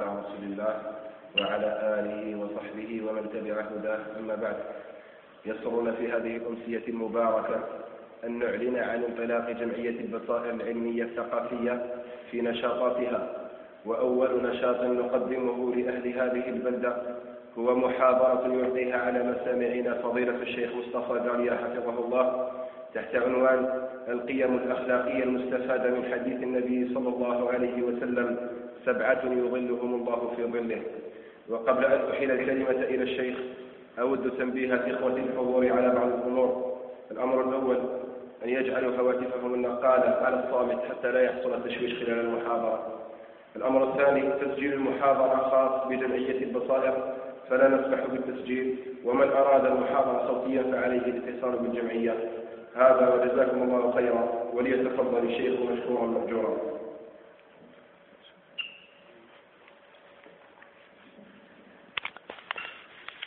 رسول الله وعلى آله وصحبه ومن تبع هداه. أما بعد يسرنا في هذه الأمسية المباركة أن نعلن عن انطلاق جمعية البصائر العلمية الثقافية في نشاطاتها. وأول نشاط نقدمه لأهل هذه البلدة هو محاضرة يلقيها على مسامعنا فضيلة الشيخ مصطفى داليا حفظه الله تحت عنوان القيم الأخلاقية المستفادة من حديث النبي صلى الله عليه وسلم سبعة يظلهم الله في ظله. وقبل أن أحيل الكلمة إلى الشيخ أود تنبيه إخوة الحضور على بعض الأمور. الأمر الأول أن يجعلوا هواتفهم النقالة على الصامت حتى لا يحصل التشويش خلال المحاضرة. الأمر الثاني تسجيل المحاضرة خاص بجمعية البصائر فلا نسمح بالتسجيل ومن أراد المحاضرة صوتيا فعليه الاتصال بالجمعية. هذا وجزاكم الله خيرا. وليتفضل الشيخ مشكورا مأجورا.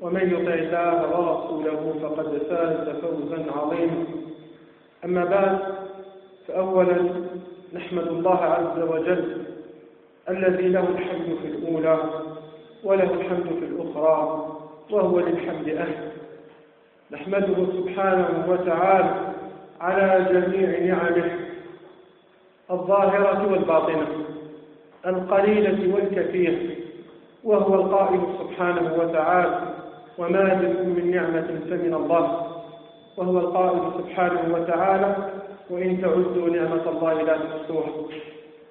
ومن يطع الله ورسوله فقد فاز فوزا عظيما. أما بعد فأولا نحمد الله عز وجل الذي له الحمد في الأولى وله الحمد في الأخرى وهو للحمد أهل. نحمده سبحانه وتعالى على جميع نعمه الظاهرة والباطنة القليلة والكثيرة وهو القائل سبحانه وتعالى وما بكم من نعمة فمن الله وهو القائل سبحانه وتعالى وإن تعدوا نعمة الله لا تحصوها.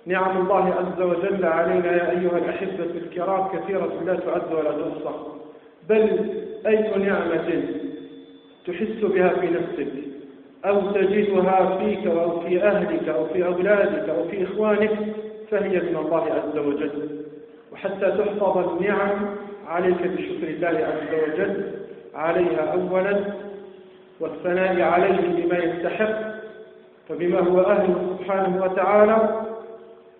نعم الله عز وجل علينا يا أيها الأحبة الكرام كثيرة لا تعد ولا تحصى. بل أي نعمة تحس بها في نفسك أو تجدها فيك أو في أهلك أو في أولادك أو في إخوانك فهي من الله عز وجل. وحتى تحفظ النعم عليك بشكر الله عز وجل. عليها أولا والثناء عليه بما يستحق فبما هو أهل سبحانه وتعالى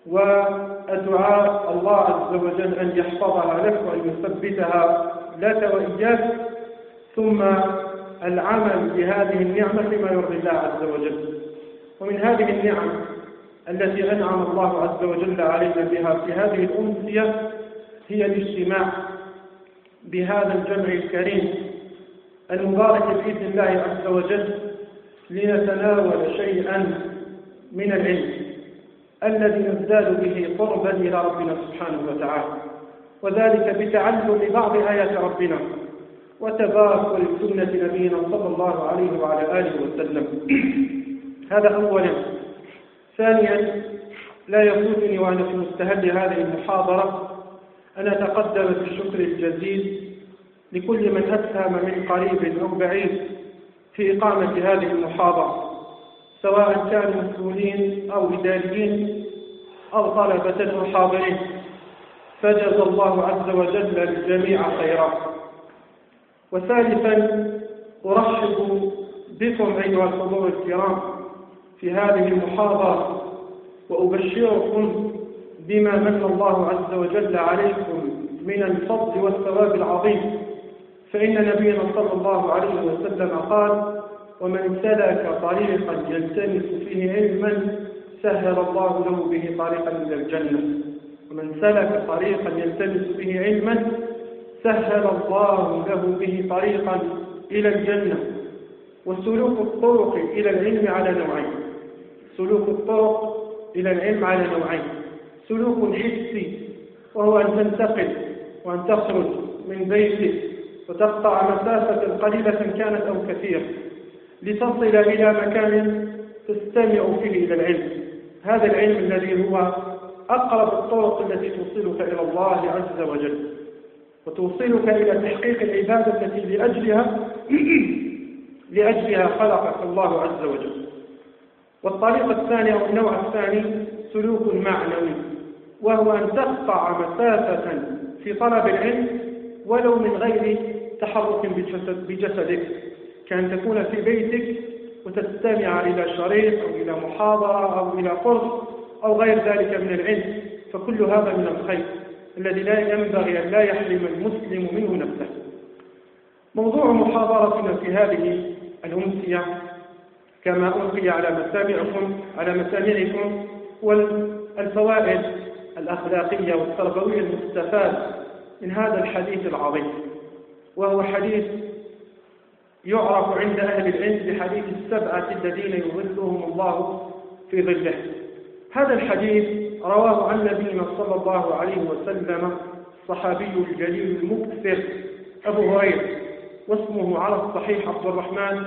والدعاء الله عز وجل أن يحفظها لك وأن يثبتها لك وإياك ثم العمل بهذه النعمة لما يرضي الله عز وجل. ومن هذه النعم التي أنعم الله عز وجل علينا بها في هذه الأمسية هي الاجتماع. بهذا الجمع الكريم المبارك بإذن الله عز وجل لنتناول شيئا من العلم الذي نزداد به قربا إلى ربنا سبحانه وتعالى وذلك بتعلم بعض آيات ربنا وتبارك لسنة نبينا صلى الله عليه وعلى آله وسلم. هذا أولا. ثانيا لا يفوتني وأنا في مستهل هذه المحاضرة أن أتقدم بالشكر الجزيل لكل من أسهم من قريب أو بعيد في إقامة هذه المحاضرة سواء كانوا مسؤولين أو إداريين أو طلبة أو حاضرين فجزى الله عز وجل الجميع خيرا. وثالثا أرحب بكم أيها الحضور الكرام في هذه المحاضرة وأبشركم بما من الله عز وجل عليكم من الفضل والثواب العظيم. فإن نبينا صلى الله عليه وسلم قال ومن سلك طريقا يلتمس فيه علما سهل الله له به طريقا إلى الجنة. ومن سلك طريقا يلتمس به علما سهل الله له به طريقا إلى الجنة. وسلوك الطرق إلى العلم على نوعين. سلوك الطرق إلى العلم على نوعين. سلوك حسي وهو أن تنتقل وأن تخرج من بيتك وتقطع مسافة قليلة كانت أو كثيرة لتصل إلى مكان تستمع فيه إلى العلم. هذا العلم الذي هو أقرب الطرق التي توصلك إلى الله عز وجل وتوصلك إلى تحقيق العبادة التي لأجلها لأجلها خلقك الله عز وجل. والطريقة الثانية أو النوع الثاني سلوك معنوي. وهو أن تقطع مسافة في طلب العلم ولو من غير تحرك بجسد بجسدك كأن تكون في بيتك وتستمع إلى شريط أو إلى محاضرة أو إلى قرص أو غير ذلك من العلم فكل هذا من الخير الذي لا ينبغي أن لا يحرم المسلم منه نفسه. موضوع محاضرتنا في هذه الأمسية كما ألقي على مسامعكم على مسامعكم والفوائد الأخلاقية والتربوية المستفادة من هذا الحديث العظيم وهو حديث يعرف عند أهل العلم بحديث السبعة الذين يظلهم الله في ظله. هذا الحديث رواه عن نبينا صلى الله عليه وسلم الصحابي الجليل المكثر أبو هريرة واسمه على الصحيح عبد الرحمن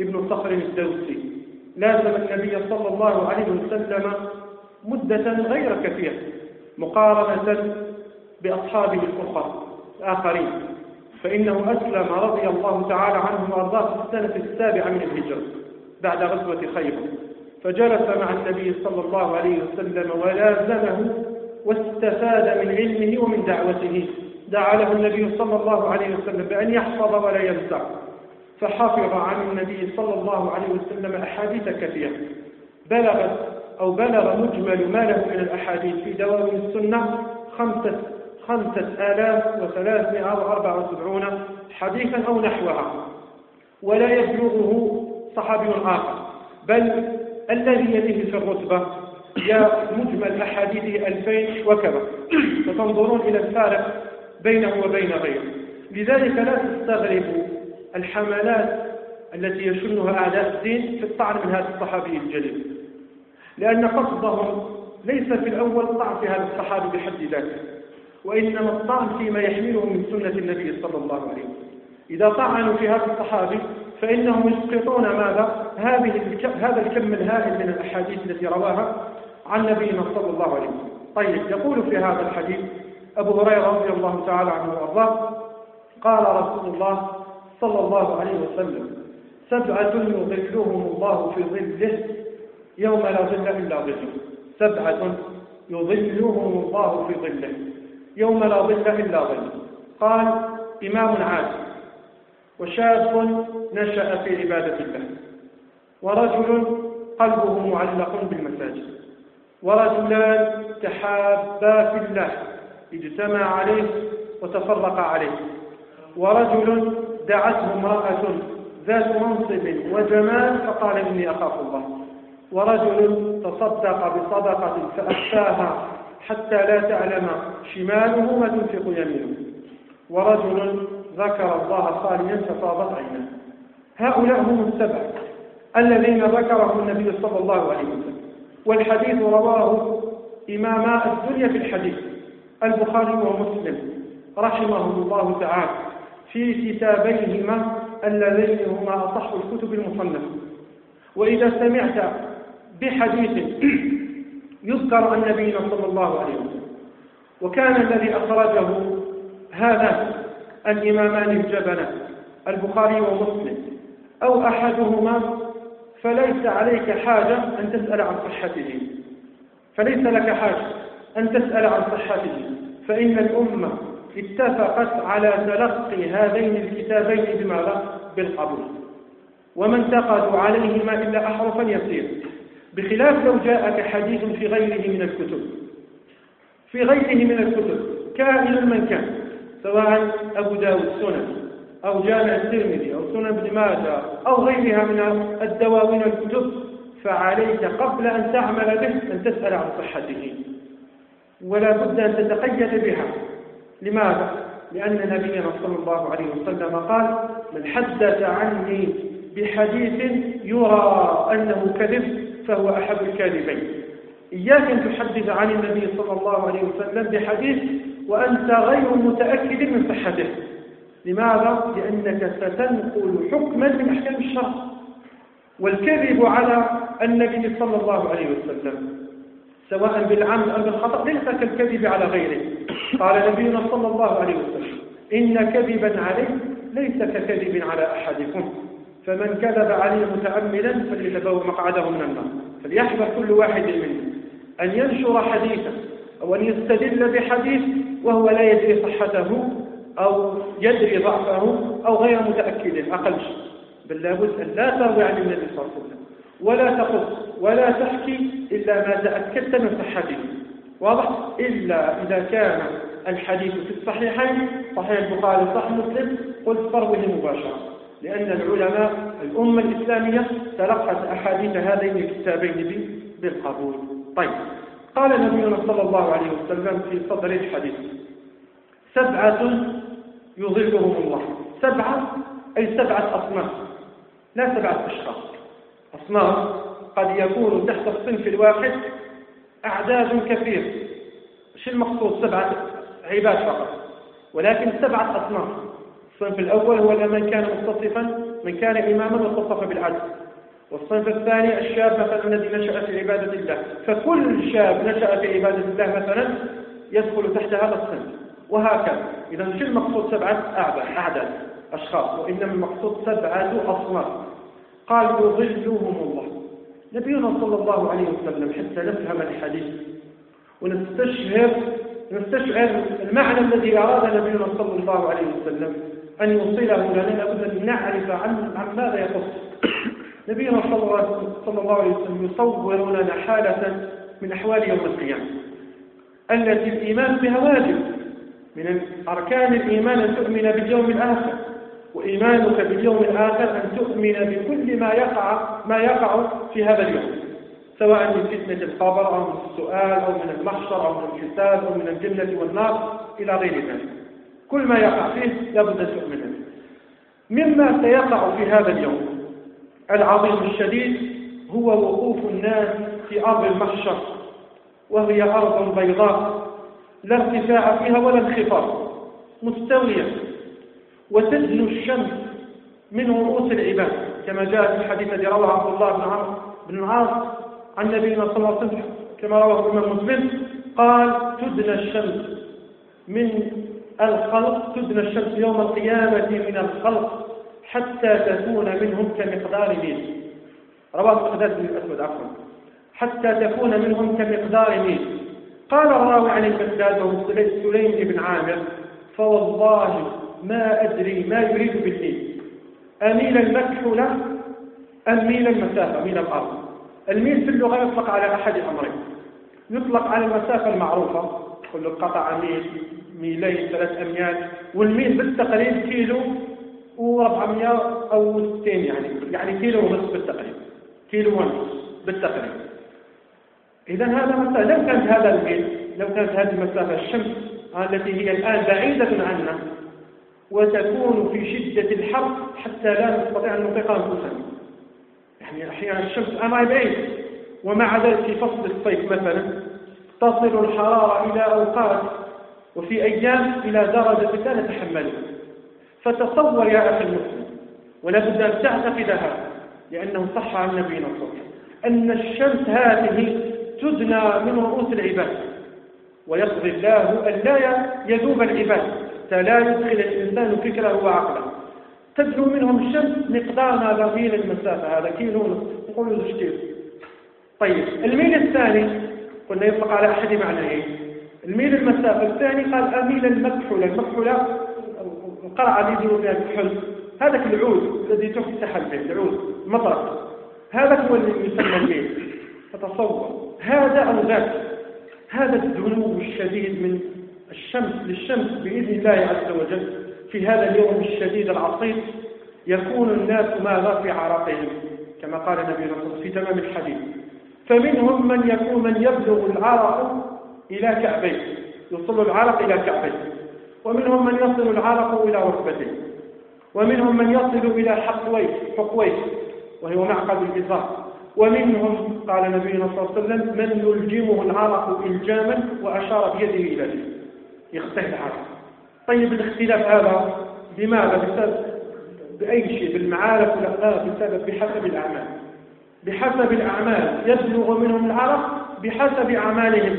ابن صخر الدوسي. لازم النبي صلى الله عليه وسلم مدة غير كثيرة. مقارنة بأصحابه الأخر الآخرين. فإنه أسلم رضي الله تعالى عنه وأرضاه في السنة السابعة من الهجرة بعد غزوة خيبر. فجلس مع النبي صلى الله عليه وسلم ولازمه واستفاد من علمه ومن دعوته. دعا له النبي صلى الله عليه وسلم بأن يحفظ ولا ينسى. فحفظ عن النبي صلى الله عليه وسلم أحاديث كثيرة. بلغت أو بلغ مجمل ما له من الأحاديث في دواوين السنة خمسة خمسة آلاف وثلاثمائة وأربعة وسبعون حديثا أو نحوها. ولا يبلغه صحابي آخر. بل الذي يليه في الرتبة يا مجمل أحاديثه ألفين وكذا. فتنظرون إلى الفارق بينه وبين غيره. لذلك لا تستغربوا الحملات التي يشنها أعداء الدين في الطعن من هذا الصحابي الجليل. لأن قصدهم ليس في الأول طعن في هذا الصحابي بحد ذاته وإنما الطعن فيما يحمله من سنة النبي صلى الله عليه وسلم إذا طعنوا في هذا الصحابي فإنهم يسقطون ماذا؟ هذه هذا الكم الهائل من الأحاديث التي رواها عن نبينا صلى الله عليه وسلم طيب يقول في هذا الحديث أبو هريرة رضي الله تعالى عنه وأرضاه قال رسول الله صلى الله عليه وسلم سبعة يظلهم الله في ظله يوم لا ظل إلا ظله سبعة يظلهم الله في ظله. يوم لا ظل إلا ظله. قال إمام عادل وشاب نشأ في عبادة الله ورجل قلبه معلق بالمساجد ورجلان تحابا في الله اجتمع عليه وتفرق عليه. ورجل دعته امرأة ذات منصب وجمال فقال إني أخاف الله. ورجل تصدق بصدقة فأخفاها حتى لا تعلم شماله ما تنفق يمينه. ورجل ذكر الله خاليا ففاضت عينه هؤلاء هم السبع الذين ذكرهم النبي صلى الله عليه وسلم. والحديث رواه إماما الدنيا في الحديث البخاري ومسلم رحمهم الله تعالى في كتابيهما اللذين هما أصح الكتب المصنفة. وإذا سمعت بحديث يذكر عن نبينا صلى الله عليه وسلم. وكان الذي أخرجه هذا الإمامان الجبنة البخاري ومسلم أو أحدهما فليس عليك حاجة أن تسأل عن صحته. فليس لك حاجة أن تسأل عن صحته. فإن الأمة اتفقت على تلقي هذين الكتابين بماذا؟ بالقبول. وما انتقدوا عليهما إلا أحرفا يسير. بخلاف لو جاءك حديث في غيره من الكتب. في غيره من الكتب. كائن من كان. سواء أبو داود سنن أو جامع الترمذي أو سنن ابن ماجه أو غيرها من الدواوين الكتب فعليك قبل أن تعمل به أن تسأل عن صحته. ولا بد أن تتقيد بها. لماذا؟ لأن نبينا صلى الله عليه وسلم قال من حدث عني بحديث يرى أنه كذب فهو أحد الكاذبين. إياك أن تحدث عن النبي صلى الله عليه وسلم بحديث وأنت غير متأكد من صحته. لماذا؟ لأنك ستنقل حكما من أحكام الشرع. والكذب على النبي صلى الله عليه وسلم سواء بالعمد أو بالخطأ ليس كالكذب على غيره. قال نبينا صلى الله عليه وسلم إن كذبا عليه ليس ككذب على أحدكم. فمن كذب عليه متعمدا فليتبوأ مقعده من النار. فليحذر كل واحد منه أن ينشر حديثا أو أن يستدل بحديث وهو لا يدري صحته أو يدري ضعفه أو غير متأكد أقل شيء. بل لابد أن لا تروي عن النبي صلى الله عليه وسلم. ولا تقص ولا تحكي إلا ما تأكدت من صحته. واضح؟ إلا إذا كان الحديث في الصحيحين صحيح البخاري صحيح مسلم قلت فروه مباشرة. لأن العلماء الأمة الإسلامية تلقت أحاديث هذين الكتابين بالقبول. طيب. قال نبينا صلى الله عليه وسلم في صدر الحديث سبعة يظلهم الله. سبعة أي سبعة أصناف. لا سبعة أشخاص. أصناف قد يكون تحت الصنف الواحد أعداد كثير. مش المقصود؟ سبعة عباد فقط. ولكن سبعة أصناف. الصنف الأول هو من كان متصفا من كان إماما واتصف بالعدل. والصنف الثاني الشاب مثلا الذي نشأ في عبادة الله. فكل شاب نشأ في عبادة الله مثلا يدخل تحت هذا الصنف. وهكذا. إذا مش المقصود سبعة؟ أعداد أعداد أشخاص وإنما المقصود سبعة أصناف. قال يظلهم الله. نبينا صلى الله عليه وسلم حتى نفهم الحديث. ونستشعر نستشعر المعنى الذي أراد نبينا صلى الله عليه وسلم. أن يوصله لنا لابد أن نعرف عن, عن ماذا يقص نبينا صلى الله عليه وسلم يصور لنا حالة من أحوال يوم القيامة التي الإيمان بها واجب. من أركان الإيمان أن تؤمن باليوم الآخر وإيمانك باليوم الآخر أن تؤمن بكل ما يقع ما يقع في هذا اليوم. سواء من فتنة القبر أو من السؤال أو من المحشر أو من الحساب أو من الجنة والنار إلى غير ذلك. كل ما يقع فيه لابد أن تؤمن به. مما سيقع في هذا اليوم العظيم الشديد هو وقوف الناس في أرض المحشر وهي أرض بيضاء لا ارتفاع فيها ولا انخفاض مستوية وتدنو الشمس من رؤوس العباد كما جاء في الحديث الذي رواه عبد الله بن عمرو بن العاص عن نبينا صلى الله عليه وسلم كما رواه الإمام مسلم قال تدنى الشمس من الخلق تدنى الشمس يوم القيامة من الخلق حتى تكون منهم كمقدار ميل. رواه مقداد بن الأسود عفوا. حتى تكون منهم كمقدار ميل. قال الراوي عن المقداد سليم بن عامر فوالله ما أدري ما يريد بالميل أميل المكحلة أم ميل المسافة ميل الأرض؟ الميل في اللغة يطلق على أحد الأمرين يطلق على المسافة المعروفة كل قطع ميل ميلين ثلاث أميال والميل بالتقريب كيلو و400 أو 60 يعني يعني كيلو ونصف بالتقريب كيلو ونصف بالتقريب إذا هذا مثلا لو كانت هذا الميل لو كانت هذه المسافة الشمس التي هي الآن بعيدة عنا وتكون في شدة الحر حتى لا نستطيع أن نطيق أنفسنا. يعني أحيانا الشمس أمام بعيد ومع ذلك في فصل الصيف مثلا تصل الحرارة إلى أوقات وفي أيام إلى درجة لا نتحملها فتصور يا أخي المسلم ولا بد أن تعتقد هذا لأنه صح عن نبينا صلى الله عليه وسلم أن الشمس هذه تدنى من رؤوس العباد ويقضي الله أن لا يذوب العباد حتى لا يدخل الإنسان فكره وعقله. تدنو منهم الشمس مقدار ما ميل المسافة هذا كيلو نقول طيب الميل الثاني قلنا يطلق على أحد معنيين الميل المسافة الثاني قال أميل المكحولة المكحولة القرعة اللي يديروا فيها الكحل هذاك العود الذي تفتح به العود المطرق هذا هو اللي يسمى الميل فتصور هذا ذاك. هذا الدنو الشديد من الشمس للشمس بإذن الله عز وجل. في هذا اليوم الشديد العصيب يكون الناس ماذا في عرقهم كما قال النبي صلى الله عليه وسلم في تمام الحديث. فمنهم من يكون من يبلغ العرق إلى كعبيه يوصل العرق إلى كعبيه. ومنهم من يصل العرق إلى ركبتيه ومنهم من يصل إلى حقويه حقويه وهو معقد الإزار. ومنهم قال نبينا صلى الله عليه وسلم من يلجمه العرق إلجاما وأشار بيده إلى ذلك يختفي العرق. طيب الاختلاف هذا بماذا؟ بسبب بأي شيء؟ بالمعارف ولا لا؟ بسبب بحسب الأعمال. بحسب الأعمال. يبلغ منهم العرق بحسب أعمالهم.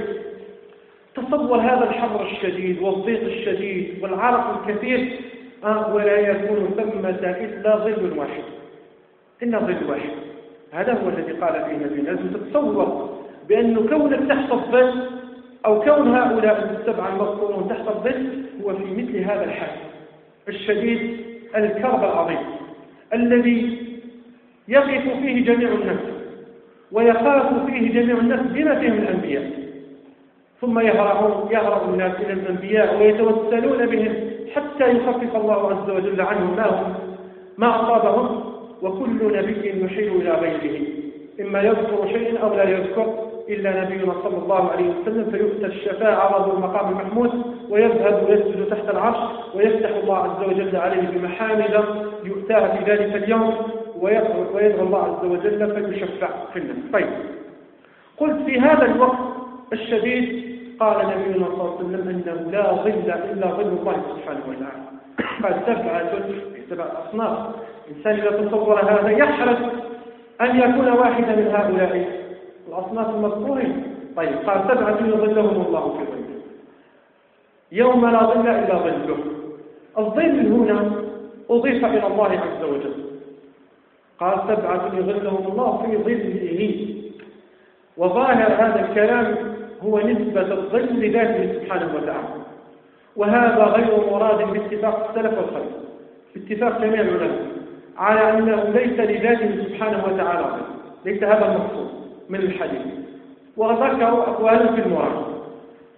تصور هذا الحر الشديد والضيق الشديد والعرق الكثير. آه ولا يكون ثمة إلا ظل واحد. إلا ظل واحد. هذا هو الذي قال فيه النبي. لازم تتصور بأنه كونك تحت الظل أو كون هؤلاء السبعة المذكورون تحت الظل هو في مثل هذا الحال. الشديد الكرب العظيم الذي يقف فيه جميع الناس ويخاف فيه جميع الناس بما فيهم الأنبياء. ثم يهرعون يهرب الناس إلى الأنبياء ويتوسلون بهم حتى يخفف الله عز وجل عنهم ما هم ما أصابهم وكل نبي يحيل إلى غيره إما يذكر شيئا أو لا يذكر إلا نبينا صلى الله عليه وسلم فيؤتى الشفاعة له المقام المحمود ويذهب ويسجد تحت العرش ويفتح الله عز وجل عليه بمحامد يؤتاها في ذلك اليوم. ويدعو الله عز وجل فيشفع في الناس. طيب. قلت في هذا الوقت الشديد قال نبينا صلى الله عليه وسلم أنه لا ظل إلا ظل الله سبحانه وتعالى. قال سبعة سبعة أصناف. الإنسان إذا تصور هذا يحرص أن يكون واحدا من هؤلاء الأصناف المذكورين. طيب. قال سبعة يظلهم الله في ظله. يوم لا ظل إلا ظله. الظل هنا أضيف إلى الله عز وجل. قال سبعة يظلهم الله في ظله وظاهر هذا الكلام هو نسبة الظل لذاته سبحانه وتعالى. وهذا غير مراد باتفاق السلف والخلف. باتفاق جميع العلماء. على أنه ليس لذاته سبحانه وتعالى. ليس هذا المقصود من الحديث. وذكروا أقوالا في المراد.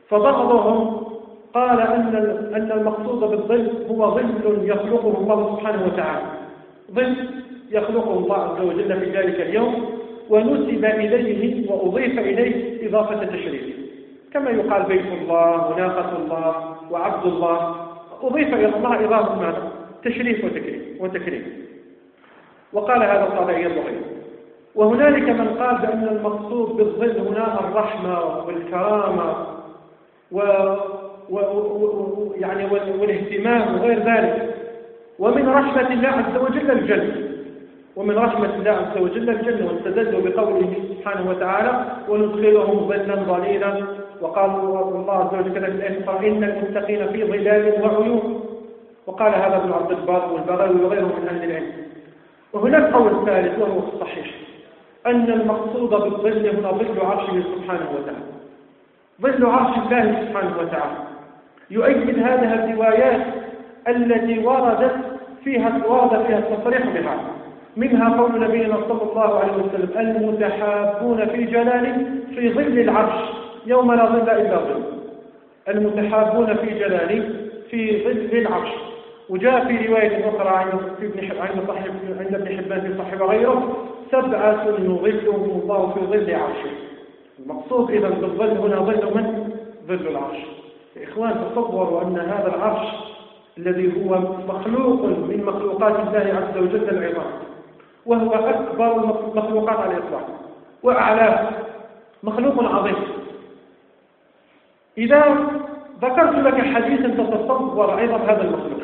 فبعضهم قال أن أن المقصود بالظل هو ظل يخلقه الله سبحانه وتعالى. ظل يخلقه الله عز وجل في ذلك اليوم ونسب إليه وأضيف إليه إضافة تشريف. كما يقال بيت الله وناقة الله وعبد الله. أضيف إلى الله إضافة ماذا؟ تشريف وتكريم وتكريم. وقال هذا القضائي الضغير وهنالك من قال بأن المقصود بالظل هنا الرحمة والكرامة و... و... و... يعني والاهتمام وغير ذلك. ومن رحمة الله عز وجل الجنة. ومن رحمة الله عز وجل الجنة واستدلوا بقوله سبحانه وتعالى وندخلهم ظلا ظليلا. وقالوا الله عز وجل في الآية إن المتقين في ظلال وعيون. وقال هذا ابن عبد البر والبغوي وغيره من أهل العلم. وهناك قول ثالث وهو الصحيح أن المقصود بالظل هنا ظل عرشه سبحانه وتعالى. ظل عرش الله سبحانه وتعالى. يؤيد هذه الروايات التي وردت فيها ورد فيها التصريح بها. منها قول نبينا صلى الله عليه وسلم المتحابون في جلاله في ظل العرش يوم لا ظل إلا ظل. المتحابون في جلاله في ظل العرش. وجاء في رواية أخرى عند ابن صاحب عند ابن حبان في صاحب غيره سبعة يظلهم الله في ظل عرشه. المقصود إذا بالظل هنا ظل من؟ ظل العرش. يا إخوان تصوروا أن هذا العرش الذي هو مخلوق من مخلوقات الله عز وجل العظام. وهو أكبر المخلوقات على الإطلاق وأعلاه مخلوق عظيم. إذا ذكرت لك حديثا تتصور عظم هذا المخلوق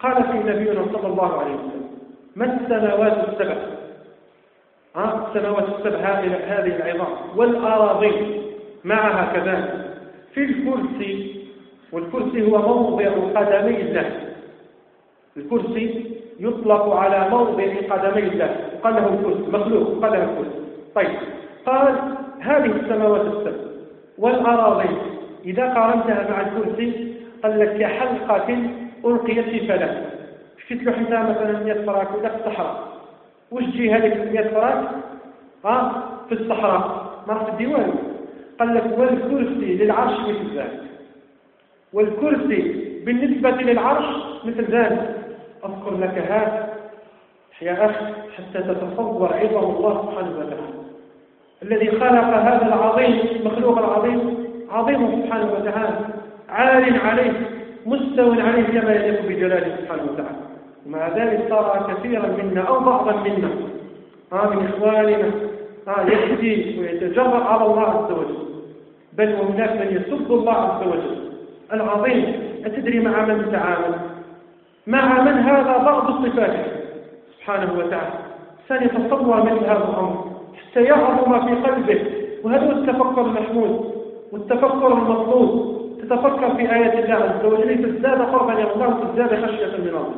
قال في نبينا صلى الله عليه وسلم ما السماوات السبع؟ ها السماوات السبع هذه العظام والأراضين معها كذلك. في الكرسي والكرسي هو موضع قدمي الله الكرسي يطلق على موضع قدمي الله. قال له الكرسي مخلوق قال له الكرسي طيب قال هذه السماوات السبع والأراضين. إذا قارنتها مع الكرسي قال لك كحلقة ألقيت في فلك. شفت حتى مثلا 100 فراك؟ ولا في الصحراء. وش تجي هذيك 100 فراك؟ ها؟ في الصحراء. ما في الديوان قال لك والكرسي للعرش مثل ذلك. والكرسي بالنسبة للعرش مثل ذلك. أذكر لك هذا. يا أخي حتى تتصور عظم الله سبحانه وتعالى. الذي خلق هذا العظيم المخلوق العظيم عظيم سبحانه وتعالى. عال عليه مستو عليه كما يليق بجلاله سبحانه وتعالى. ومع ذلك صار كثيرا منا أو بعضا منا. آه من إخواننا. آه يهدي ويتجرأ على الله عز وجل. بل وهناك من يسب الله عز وجل. العظيم أتدري مع من تعامل؟ مع من هذا بعض الصفات سبحانه وتعالى. سنتصور مثل هذا الأمر. حتى يعظم في قلبه. وهذا التفكر المحمود والتفكر المطلوب. تتفكر في آيات الله عز وجل. تزداد قربا إلى الله وتزداد خشية من الله.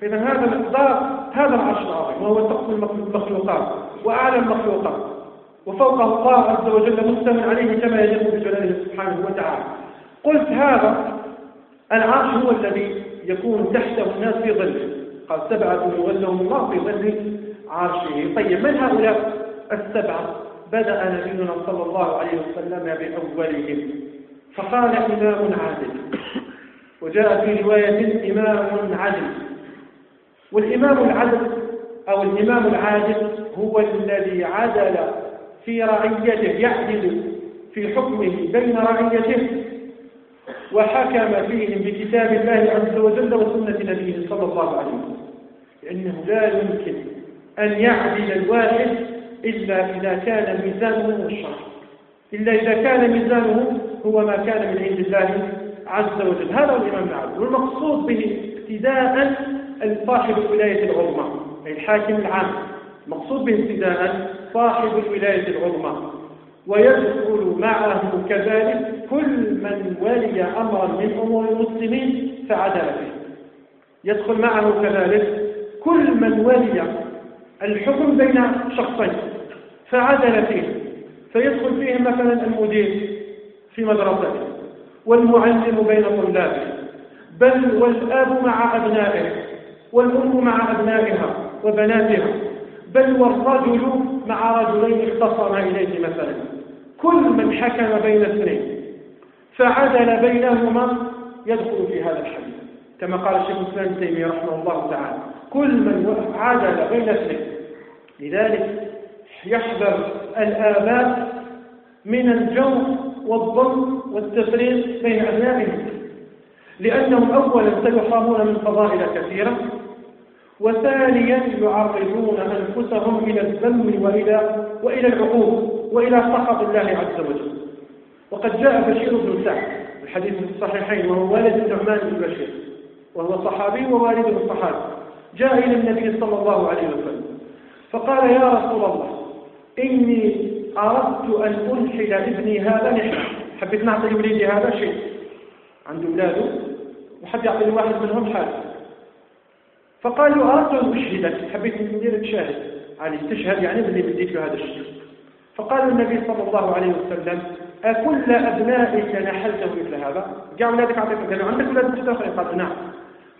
فإذا هذا مقدار هذا العرش العظيم. وهو سقف المخلوقات. وأعلى المخلوقات. وفوقه الله عز وجل مستمع عليه كما يجب بجلاله سبحانه وتعالى. قلت هذا العرش هو الذي يكون تحته الناس في ظله. قال سبعة يولهم الله في ظل عرشه. طيب من هؤلاء؟ السبعة. بدأ نبينا صلى الله عليه وسلم بأولهم. فقال إمام عادل. وجاء في رواية إمام عدل والإمام العدل أو الإمام العادل هو الذي عدل في رعيته يعدل في حكمه بين رعيته وحكم فيهم بكتاب الله عز وجل وسنة نبيه صلى الله عليه وسلم. لأنه لا يمكن أن يعدل الواحد إلا إذا كان ميزانه الشرع. إلا إذا كان ميزانه هو ما كان من عند الله عز وجل. هذا هو الإمام العادل والمقصود به ابتداء صاحب الولاية العظمى أي الحاكم العام. مقصود به ابتداء صاحب الولاية العظمى. ويدخل معه كذلك كل من ولي أمرا من أمور المسلمين فعدل فيه يدخل معه كذلك كل من ولي الحكم بين شخصين فعدل فيه فيدخل فيه مثلا المدير في مدرسته والمعلم بين طلابه. بل والآب مع أبنائه والأم مع أبنائها وبناتها. بل والرجل مع رجلين اختصما إليه مثلا. كل من حكم بين اثنين فعدل بينهما يدخل في هذا الحديث. كما قال الشيخ الإسلام ابن تيمية رحمه الله تعالى كل من عدل بين اثنين لذلك يحذر الآباء من الجو والظلم والتفريق بين أبنائهم لأنهم أولا سيحرمون من فضائل كثيرة وثانيا يعرضون أنفسهم إلى الذم وإلى, وإلى العقوق وإلى سخط الله عز وجل. وقد جاء بشير بن سعد الحديث في الصحيحين وهو والد النعمان بن بشير وهو صحابي ووالده الصحابي جاء إلى النبي صلى الله عليه وسلم فقال يا رسول الله إني أردت أن أنحل ابني هذا نحلة حبيت نعطي لوليدي هذا شيء. عند أولاده وحب يعطي لواحد منهم حاجة. فقال له أردت أن أشهدك حبيت نديرك شاهد. علي تشهد يعني باللي بديت له هذا الشيء. فقال النبي صلى الله عليه وسلم أكل أبنائك نحلته مثل هذا؟ قال أولادك أعطيتك قالوا عندك أولاد مستخرين قال نعم.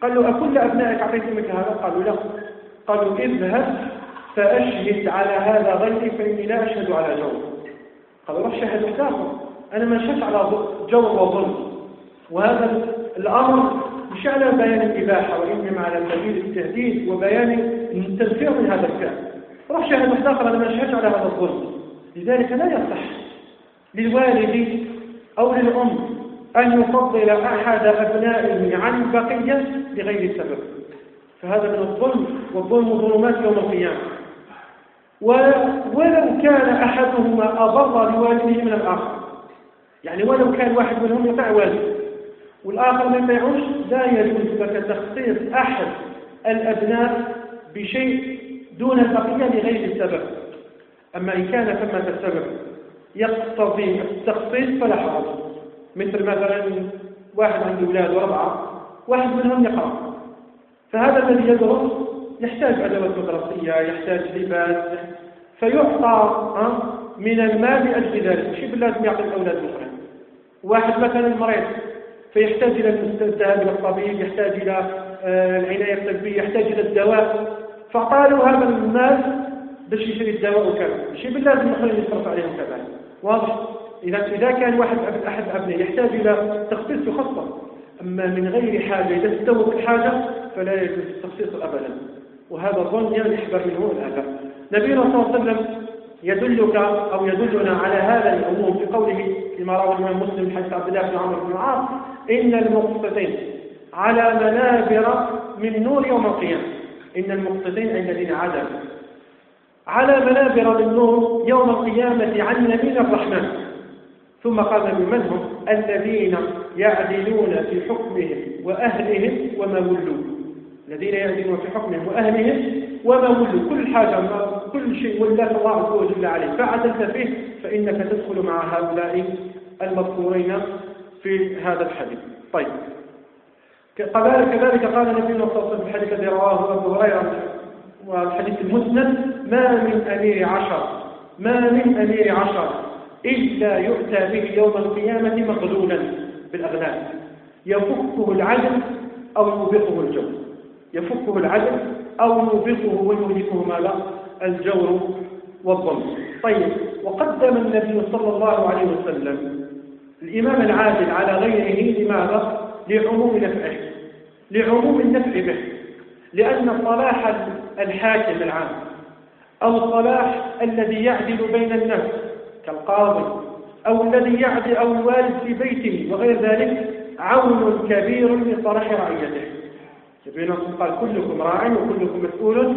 قال له أكل أبنائك أعطيتهم مثل هذا؟ قالوا لا. قالوا اذهب فأشهد على هذا غيري فإني لا أشهد على جور قالوا روح شهد احتاقه أنا ما شهدت على جور وظلم. وهذا الأمر مش على بيان الإباحة وإنما على سبيل التهديد وبيان التنفير من هذا الفعل روح شهد احتاقه أنا ما على هذا الظلم. لذلك لا يصح للوالد أو للأم أن يفضل أحد أبنائه عن البقية بغير سبب. فهذا من الظلم والظلم ظلمات يوم القيامة. ولو كان أحدهما أضر بوالده من الآخر. يعني ولو كان واحد منهم يطع والده. والآخر ما يطيعوش لا يجوز لك تخصيص أحد الأبناء بشيء دون البقية بغير السبب. أما إن كان ثمة السبب يقتضي التخصيص فلا حرج. مثل مثلا واحد عنده أولاد أربعة واحد منهم يقرأ. فهذا الذي يدرس يحتاج أدوات مدرسية يحتاج لباس فيعطى من المال لأجل ذلك. مش لازم يعطي الأولاد الأخرى واحد مثلا مريض. فيحتاج إلى الذهاب إلى الطبيب يحتاج إلى آه، العناية الطبية يحتاج إلى الدواء. فقالوا هذا المال باش يشري الدواء وكذا. مش باللازم نخلي يصرف عليهم كذلك واضح؟ إذا إذا كان واحد أحد أبنائه يحتاج إلى تخصيص يخصص أما من غير حاجة إذا استوت الحاجة فلا يجوز التخصيص أبدا. وهذا ظن يحبر منه الآباء نبينا صلى الله عليه وسلم يدلك أو يدلنا على هذا العموم في قوله فيما روى الإمام مسلم حديث عبد الله بن عمرو بن العاص إن المقسطين على منابر من نور يوم القيامة. إن المقسطين الذين عدلوا على منابر من نور يوم القيامة عن يمين الرحمن. ثم قال من هم؟ الذين يعدلون في حكمهم وأهلهم وما ولوا. الذين يعدلون في حكمهم وأهلهم وما ولوا كل حاجة كل شيء ولاك الله عز وجل عليه. فعدلت فيه فإنك تدخل مع هؤلاء المذكورين في هذا الحديث. طيب. كذلك قال النبي صلى الله عليه وسلم في الحديث الذي رواه أبو هريرة والحديث المسند ما من أمير عشر ما من أمير عشر إلا يؤتى به يوم القيامة مغلولا بالأغلال يفكه العدل أو يوبقه الجور يفكه العدل أو يوبقه ويهلكه ماذا الجور والظلم طيب وقدم النبي صلى الله عليه وسلم الإمام العادل على غيره لماذا؟ لعموم نفعه لعموم النفع به لأن صلاح الحاكم العام أو الصلاح الذي يعدل بين الناس كالقاضي أو الذي يعدل أو الوالد في بيته وغير ذلك عون كبير لصلاح رعيته النبي قال كلكم راع وكلكم مسؤول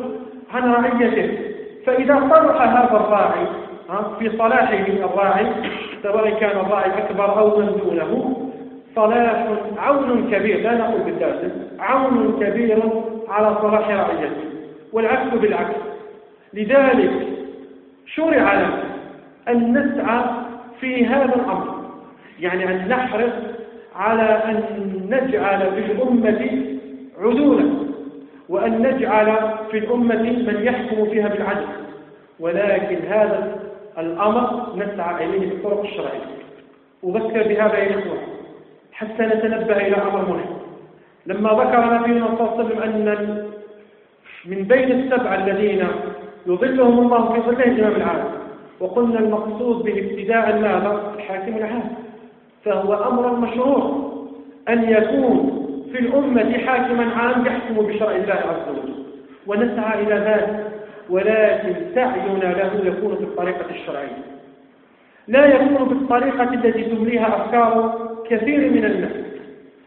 عن رعيته. فإذا صلح هذا الراعي في صلاحه الراعي سواء كان الراعي أكبر أو من دونه صلاح عون كبير لا نقول باللازم عون كبير على صلاح رعيته والعكس بالعكس. لذلك شرع لنا أن نسعى في هذا الأمر يعني أن نحرص على أن نجعل في الأمة عدولا وأن نجعل في الأمة من يحكم فيها بالعدل ولكن هذا الأمر نسعى إليه بالطرق الشرعية أذكر بهذا يا إخوة حتى نتنبه إلى أمر مهم لما ذكر نبينا صلى الله عليه وسلم أن من بين السبعة الذين يظلهم الله في ظله الإمام العالم وقلنا المقصود به ابتداء ماذا؟ الحاكم العام فهو أمر مشروع أن يكون في الأمة حاكما عام يحكم بشرع الله عز وجل. ونسعى إلى ذلك ولكن سعينا له يكون بالطريقة الشرعية. لا يكون بالطريقة التي تمليها أفكار كثير من الناس.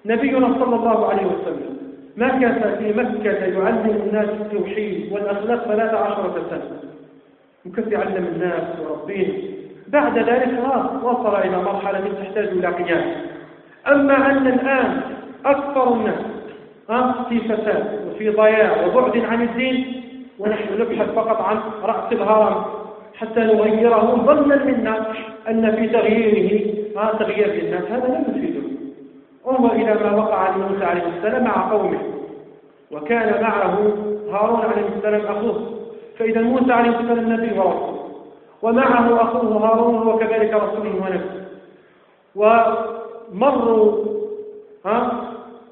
نبينا صلى الله عليه وسلم مكث في مكة يعلم الناس التوحيد والأخلاق ثلاث عشرة سنة. مكث يعلم الناس وربهم. بعد ذلك خلاص وصل إلى مرحلة تحتاج إلى قيام. أما أن الآن أكثر الناس. في فساد وفي ضياع وبعد عن الدين ونحن نبحث فقط عن رأس الهرم حتى نغيره. ظنا منا أن في تغييره تغيير للناس. هذا لا يفيده. انظر إلى ما وقع لموسى عليه السلام مع قومه. وكان معه هارون عليه السلام أخوه. فإذا موسى عليه السلام نبي ورسول ومعه أخوه هارون وكذلك رسول ونبي ومروا ها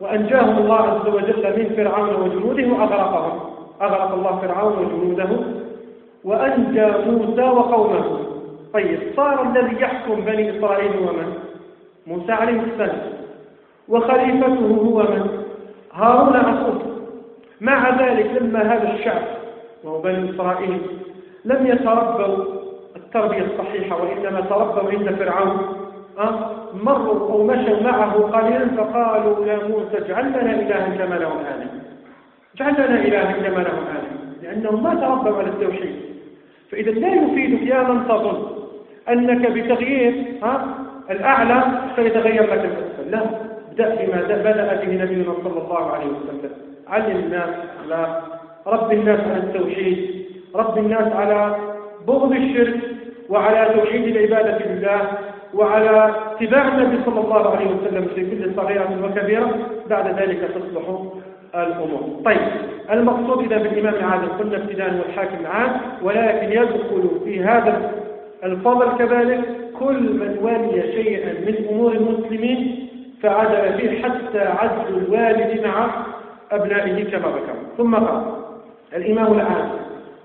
وأنجاهم الله عز وجل من فرعون وجنوده وأغرقهم أغرق الله فرعون وجنوده وأنجى موسى وقومه طيب صار الذي يحكم بني إسرائيل هو من؟ موسى عليه السلام وخليفته هو من؟ هارون أخوه مع ذلك لما هذا الشعب وهو بني إسرائيل لم يتربوا التربية الصحيحة وإنما تربوا عند فرعون؟ مروا أو مشوا معه قليلا فقالوا يا موسى اجعل لنا إلها كما لهم آله اجعل لنا إلها كما لهم آله لأنهم ما تربوا على التوحيد. فإذا لا يفيدك يا من تظن أنك بتغيير ها؟ الأعلى سيتغير لك الأسفل. لا. ابدأ بما بدأ به نبينا صلى الله عليه وسلم. علم الناس على رب الناس على التوحيد رب الناس على بغض الشرك وعلى توحيد العبادة لله وعلى اتباع النبي صلى الله عليه وسلم في كل صغيرة وكبيرة بعد ذلك تصلح الأمور. طيب المقصود إذا بالإمام العادل قلنا ابتداء والحاكم العام ولكن يدخل في هذا الفضل كذلك كل من ولي شيئا من أمور المسلمين فعدل فيه حتى عدل الوالد مع أبنائه كما ذكر. ثم قال الإمام العام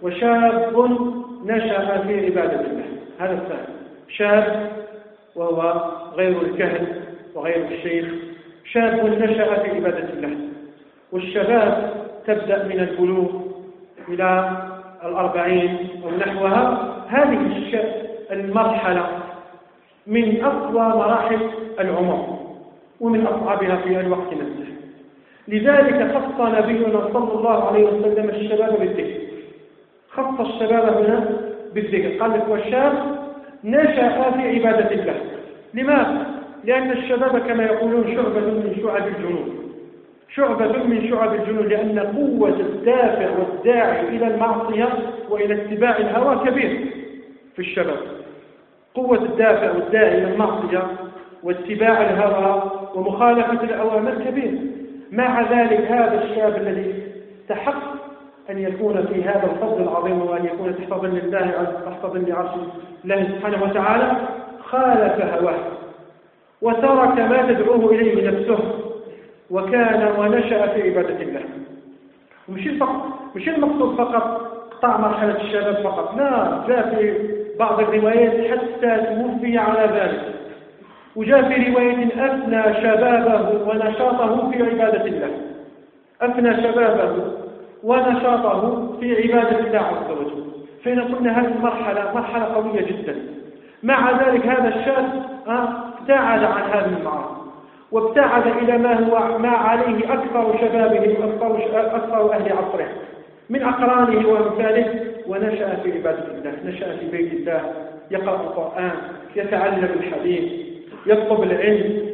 وشاب نشأ في عبادة الله. هذا الثاني. شاب وهو غير الكهن وغير الشيخ شاب نشأ في عبادة الله. والشباب تبدأ من البلوغ إلى الأربعين أو نحوها هذه المرحلة من أقوى مراحل العمر ومن أصعبها في الوقت نفسه. لذلك خص نبينا صلى الله عليه وسلم الشباب بالذكر. خص الشباب هنا بالذكر. قال لك والشاب نشأ في عبادة الله. لماذا؟ لأن الشباب كما يقولون شعبة من شعب الجنون شعبة من شعب الجنون لأن قوة الدافع والداعي إلى المعصية وإلى اتباع الهوى كبير في الشباب. قوة الدافع والداعي إلى المعصية واتباع الهوى ومخالفة الأوامر كبير. مع ذلك هذا الشاب الذي استحق أن يكون في هذا الفضل العظيم وأن يكون تحت ظل الله تحت ظل عرش الله سبحانه وتعالى خالف هواه. وترك ما تدعوه إليه نفسه. وكان ونشأ في عبادة الله. مش فقط مش المقصود فقط قطع مرحلة الشباب فقط. لا جاء في بعض الروايات حتى توفي على ذلك. وجاء في رواية أفنى شبابه ونشاطه في عبادة الله. أفنى شبابه. ونشاطه في عبادة الله عز وجل. فإن قلنا هذه المرحلة مرحلة قوية جدا. مع ذلك هذا الشاب آه، ابتعد عن هذه المعاصي وابتعد إلى ما هو ما عليه أكثر شبابه وأكثر أكثر أهل عصره. من أقرانه وأمثاله. ونشأ في عبادة الله نشأ في بيت الله. يقرأ القرآن يتعلم الحديث يطلب العلم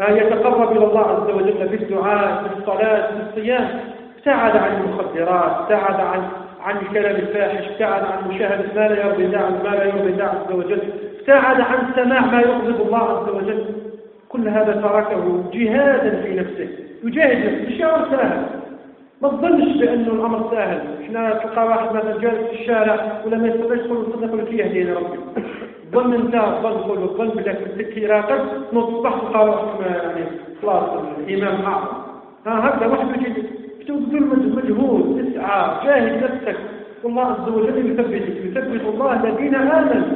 آه، يتقرب إلى الله عز وجل بالدعاء بالصلاة بالصيام ابتعد عن المخدرات ابتعد عن عن الكلام الفاحش ابتعد عن مشاهدة ما لا يرضي الله ما لا يرضي الله عز وجل ابتعد عن سماع ما يغضب الله عز وجل. كل هذا تركه جهادا في نفسه يجاهد نفسه الشعور سهل ما تظنش بأنه الأمر سهل إحنا تلقى واحد مثلا جالس في الشارع ولا ما يستطيعش يقول صدق لك يهدينا ربي ظن أنت ظن قول ظن بلك تذكي راقب نصبح تلقى يعني خلاص الإمام أعظم. ها هكذا واحد يجي تبذل مجهود اسعى جاهد نفسك. والله عز وجل يثبتك يثبت الله الذين آمنوا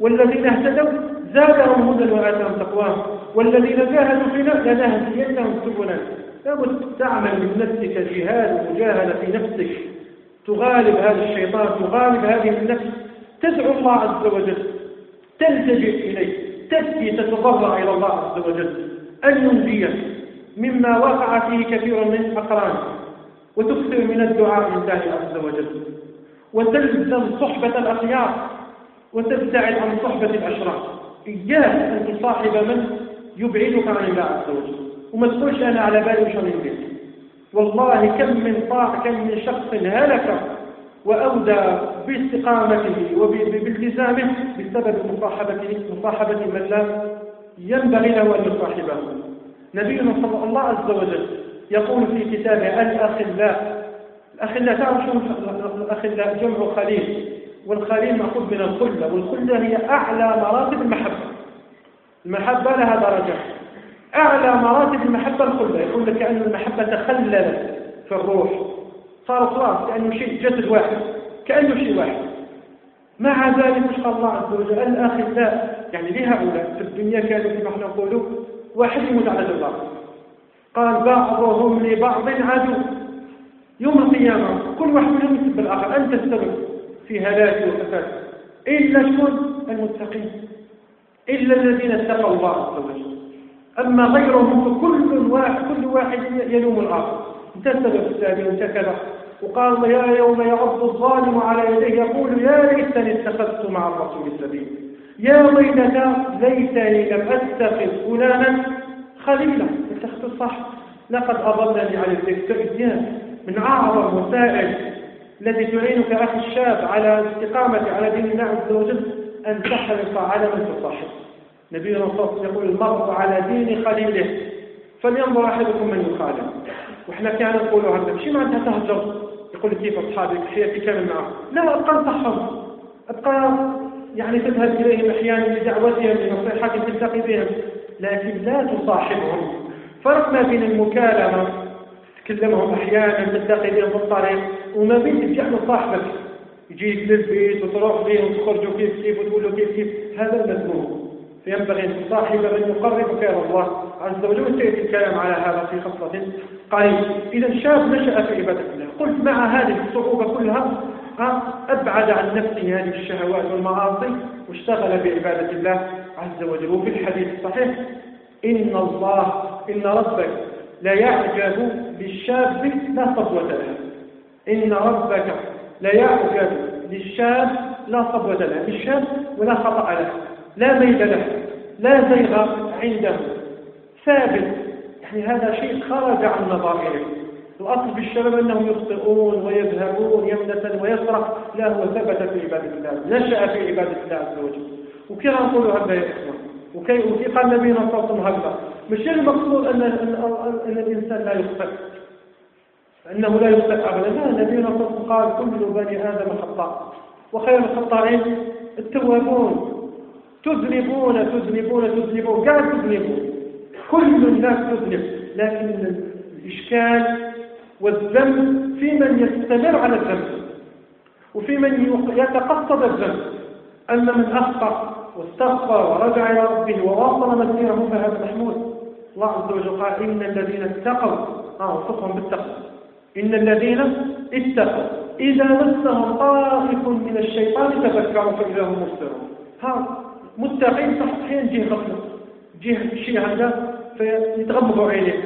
والذين اهتدوا زادهم هدى وآتاهم تقواهم. والذين جاهدوا فينا لنهدينهم سبلنا. لابد تعمل من نفسك جهاد ومجاهدة في نفسك. تغالب هذا الشيطان تغالب هذه النفس. تدعو الله عز وجل. تلتجئ إليه. تبكي تتضرع إلى الله عز وجل. أن ينجيك مما وقع فيه كثير من أقرانك وتكثر من الدعاء لله عز وجل. وتلزم صحبة الأخيار. وتبتعد عن صحبة الأشرار إياك أن تصاحب من يبعدك عن الله عز وجل. وما تقولش أنا على بالي وش والله كم من طاع كم من شخص هلك وأودى باستقامته وبالتزامه بسبب مصاحبة مصاحبة من لا ينبغي له أن يصاحبه. نبينا صلى الله عز وجل يقول في كتابه الأخلاء. الأخلاء تعرف شو الأخلاء؟ جمع خليل والخليل مأخوذ من الخلة والخلة هي أعلى مراتب المحبة. المحبة لها درجات أعلى مراتب المحبة الخلة. يقول لك كأن المحبة تخللت في الروح. صار خلاص كأنه شيء جسد واحد. كأنه شيء واحد. مع ذلك مش الله عز وجل الأخلاء يعني لهؤلاء في الدنيا كانوا كما إحنا نقولوا واحد يموت على الله قال بعضهم لبعض عدو. يوم القيامة كل واحد منهم يسب الآخر. أنت السبب في هلاك وفساد إلا شكون المتقين. إلا الذين اتقوا الله عز وجل. أما غيرهم فكل واحد كل واحد يلوم الآخر. أنت السبب السابق انت كذا وقال يا يوم يعض الظالم على يديه. يقول يا ليتني اتخذت مع الرسول السبيل يا ويلتى ليتني لم أتخذ فلانا خليلا. اتخذ الصح لقد أضلني عن الذكر من أعظم وسائل التي تعينك أخي الشاب على الاستقامة على دين الله عز وجل أن تحرص على من تصاحب نبينا صلى الله عليه وسلم يقول المرء على دين خليله. فلينظر أحدكم من يخالف. وإحنا كان نقول هذا مش معناتها تهجر؟ يقول كيف أصحابك؟ حياتي كامل معه لا أبقى أنصحهم. أبقى يعني تذهب إليهم أحيانا لدعوتهم لنصيحتهم تلتقي بهم. لكن لا تصاحبهم. فرق ما بين المكالمة تكلمهم أحيانا تلتقي بهم في الطريق وما بين ترجع له صاحبك. يجيك للبيت وتروح ليه وتخرجوا كيف كيف وتقولوا كيف كيف. هذا المذموم. فينبغي أن تصاحب من يقربك إلى الله عز وجل وسيأتي الكلام على هذا في خطة قريب. إذا شاب نشأ في عبادة الله قلت مع هذه الصعوبة كلها أبعد عن نفسه هذه الشهوات والمعاصي واشتغل بعبادة الله عز وجل. وفي الحديث الصحيح إن الله إن ربك لا يعجب بالشاب لا صبوة له. إن ربك لا يعجب للشاب لا صبوة له. بالشاب ولا خطأ له. لا ميل له. لا زيغ عنده. ثابت. يعني هذا شيء خرج عن نظائره. الأصل في الشباب أنهم يخطئون ويذهبون يمنة ويسرق لا هو ثبت في عبادة الله. نشأ في عبادة الله عز وجل. وكيف نقول هذا يا إخوان وكي الله عليه وسلم هكذا. مش المقصود أن, أن الإنسان لا يخطئ أنه لا يخطئ أبدا. لا عليه وسلم قال كل بني آدم خطاء. وخير الخطائين التوابون. تذنبون تذنبون تذنبون. قاعد تذنبون. كل الناس تذنب. لكن الإشكال والذنب في من يستمر على الذنب. وفي من يتقصد الذنب. أما من أخطأ واستغفر ورجع إلى ربه وواصل مسيره فهذا محمود الله عز وجل قال إن الذين اتقوا آه وصفهم بالتقوى. إن الذين اتقوا إذا مسهم طائف من الشيطان تفكروا فإذا هم مبصرون. ها متقين صح أحيانا جه غفلة جه شيء هذا فيتغمضوا عينيه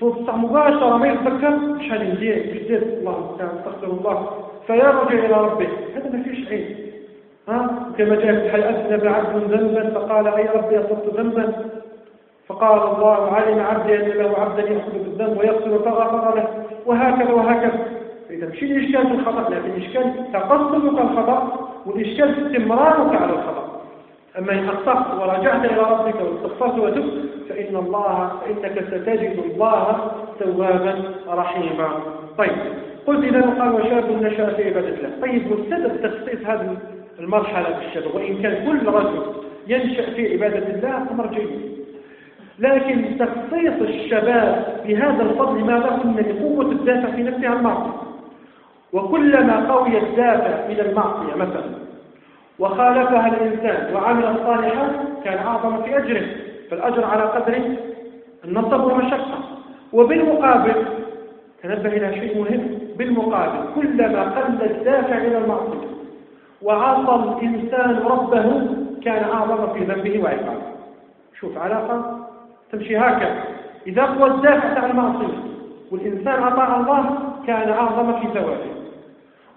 فبصح مباشرة ما يتفكر باش دير الله. المستعان استغفر الله فيرجع إلى ربه. هذا ما فيش عيب ها؟ كما جاء في الحديث أذنب عبد ذنبا؟ فقال أي ربي أصبت ذنبا؟ فقال الله علم عبدي أن له عبدا يأخذ بالذنب ويغفر فغفر له. وهكذا وهكذا. إذا مش الإشكال في الخطأ؟ لكن الإشكال تقصدك الخطأ والإشكال استمرارك على الخطأ. أما إن أخطأت ورجعت إلى ربك واستغفرت وتبت فإن الله فإنك ستجد الله توابا رحيما. طيب قلت إذا قال وشاب نشأ في عبادة الله. طيب والسبب تخصيص هذه المرحلة في الشباب وإن كان كل رجل ينشأ في عبادة الله أمر جيد. لكن تخصيص الشباب بهذا الفضل ماذا؟ قلنا لقوة الدافع في نفسها المعصية. وكلما قوي الدافع إلى المعصية مثلا وخالفها الإنسان وعمل الصالحات كان أعظم في أجره. فالأجر على قدر النصب والمشقة وبالمقابل تنبه إلى شيء مهم. بالمقابل كلما قل الدافع إلى المعصية وعصى الإنسان ربه كان أعظم في ذنبه وعقابه. شوف علاقة تمشي هكذا. إذا قوى الدافع على المعصية والإنسان أطاع الله كان أعظم في ثوابه.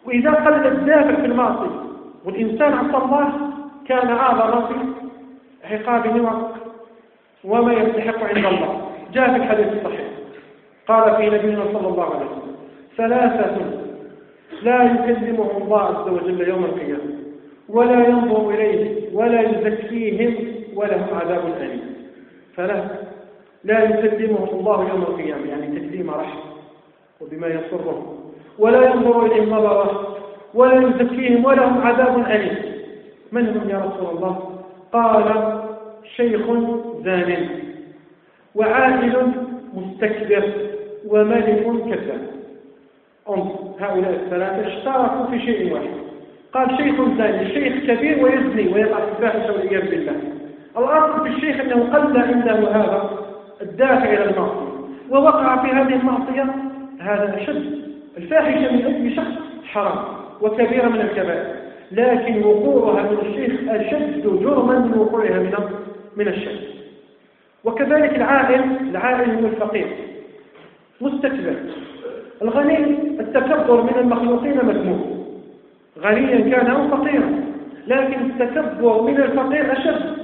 وإذا قل الدافع في المعصية والإنسان عصى الله كان أعظم في عقابه وما يستحق عند الله. جاء في الحديث الصحيح. قال في نبينا صلى الله عليه وسلم ثلاثة لا يكلمهم الله عز وجل يوم القيامة ولا ينظر إليه ولا يزكيهم ولهم عذاب أليم. ثلاثة لا يكلمهم الله يوم القيامة يعني تكليم رحمة وبما يسرهم ولا ينظر إليهم نظرة ولا يزكيهم ولهم عذاب أليم. من هم يا رسول الله؟ قال شيخ زان وعاقل مستكبر وملك كذاب. هؤلاء الثلاثة اشتركوا في شيء واحد. قال شيخ زاني شيخ كبير ويزني ويقع في الفاحشة والعياذ بالله. الأصل في الشيخ أنه قل عنده هذا الدافع إلى المعصية. ووقع في هذه المعصية هذا أشد. الفاحشة من أي شخص حرام وكبيرة من الكبائر. لكن وقوعها من الشيخ أشد جرما من وقوعها من من الشيخ. وكذلك العائل العائل هو الفقير. مستكبر. الغني التكبر من المخلوقين مذموم غنيا كان أو فقيرا لكن التكبر من الفقير أشد.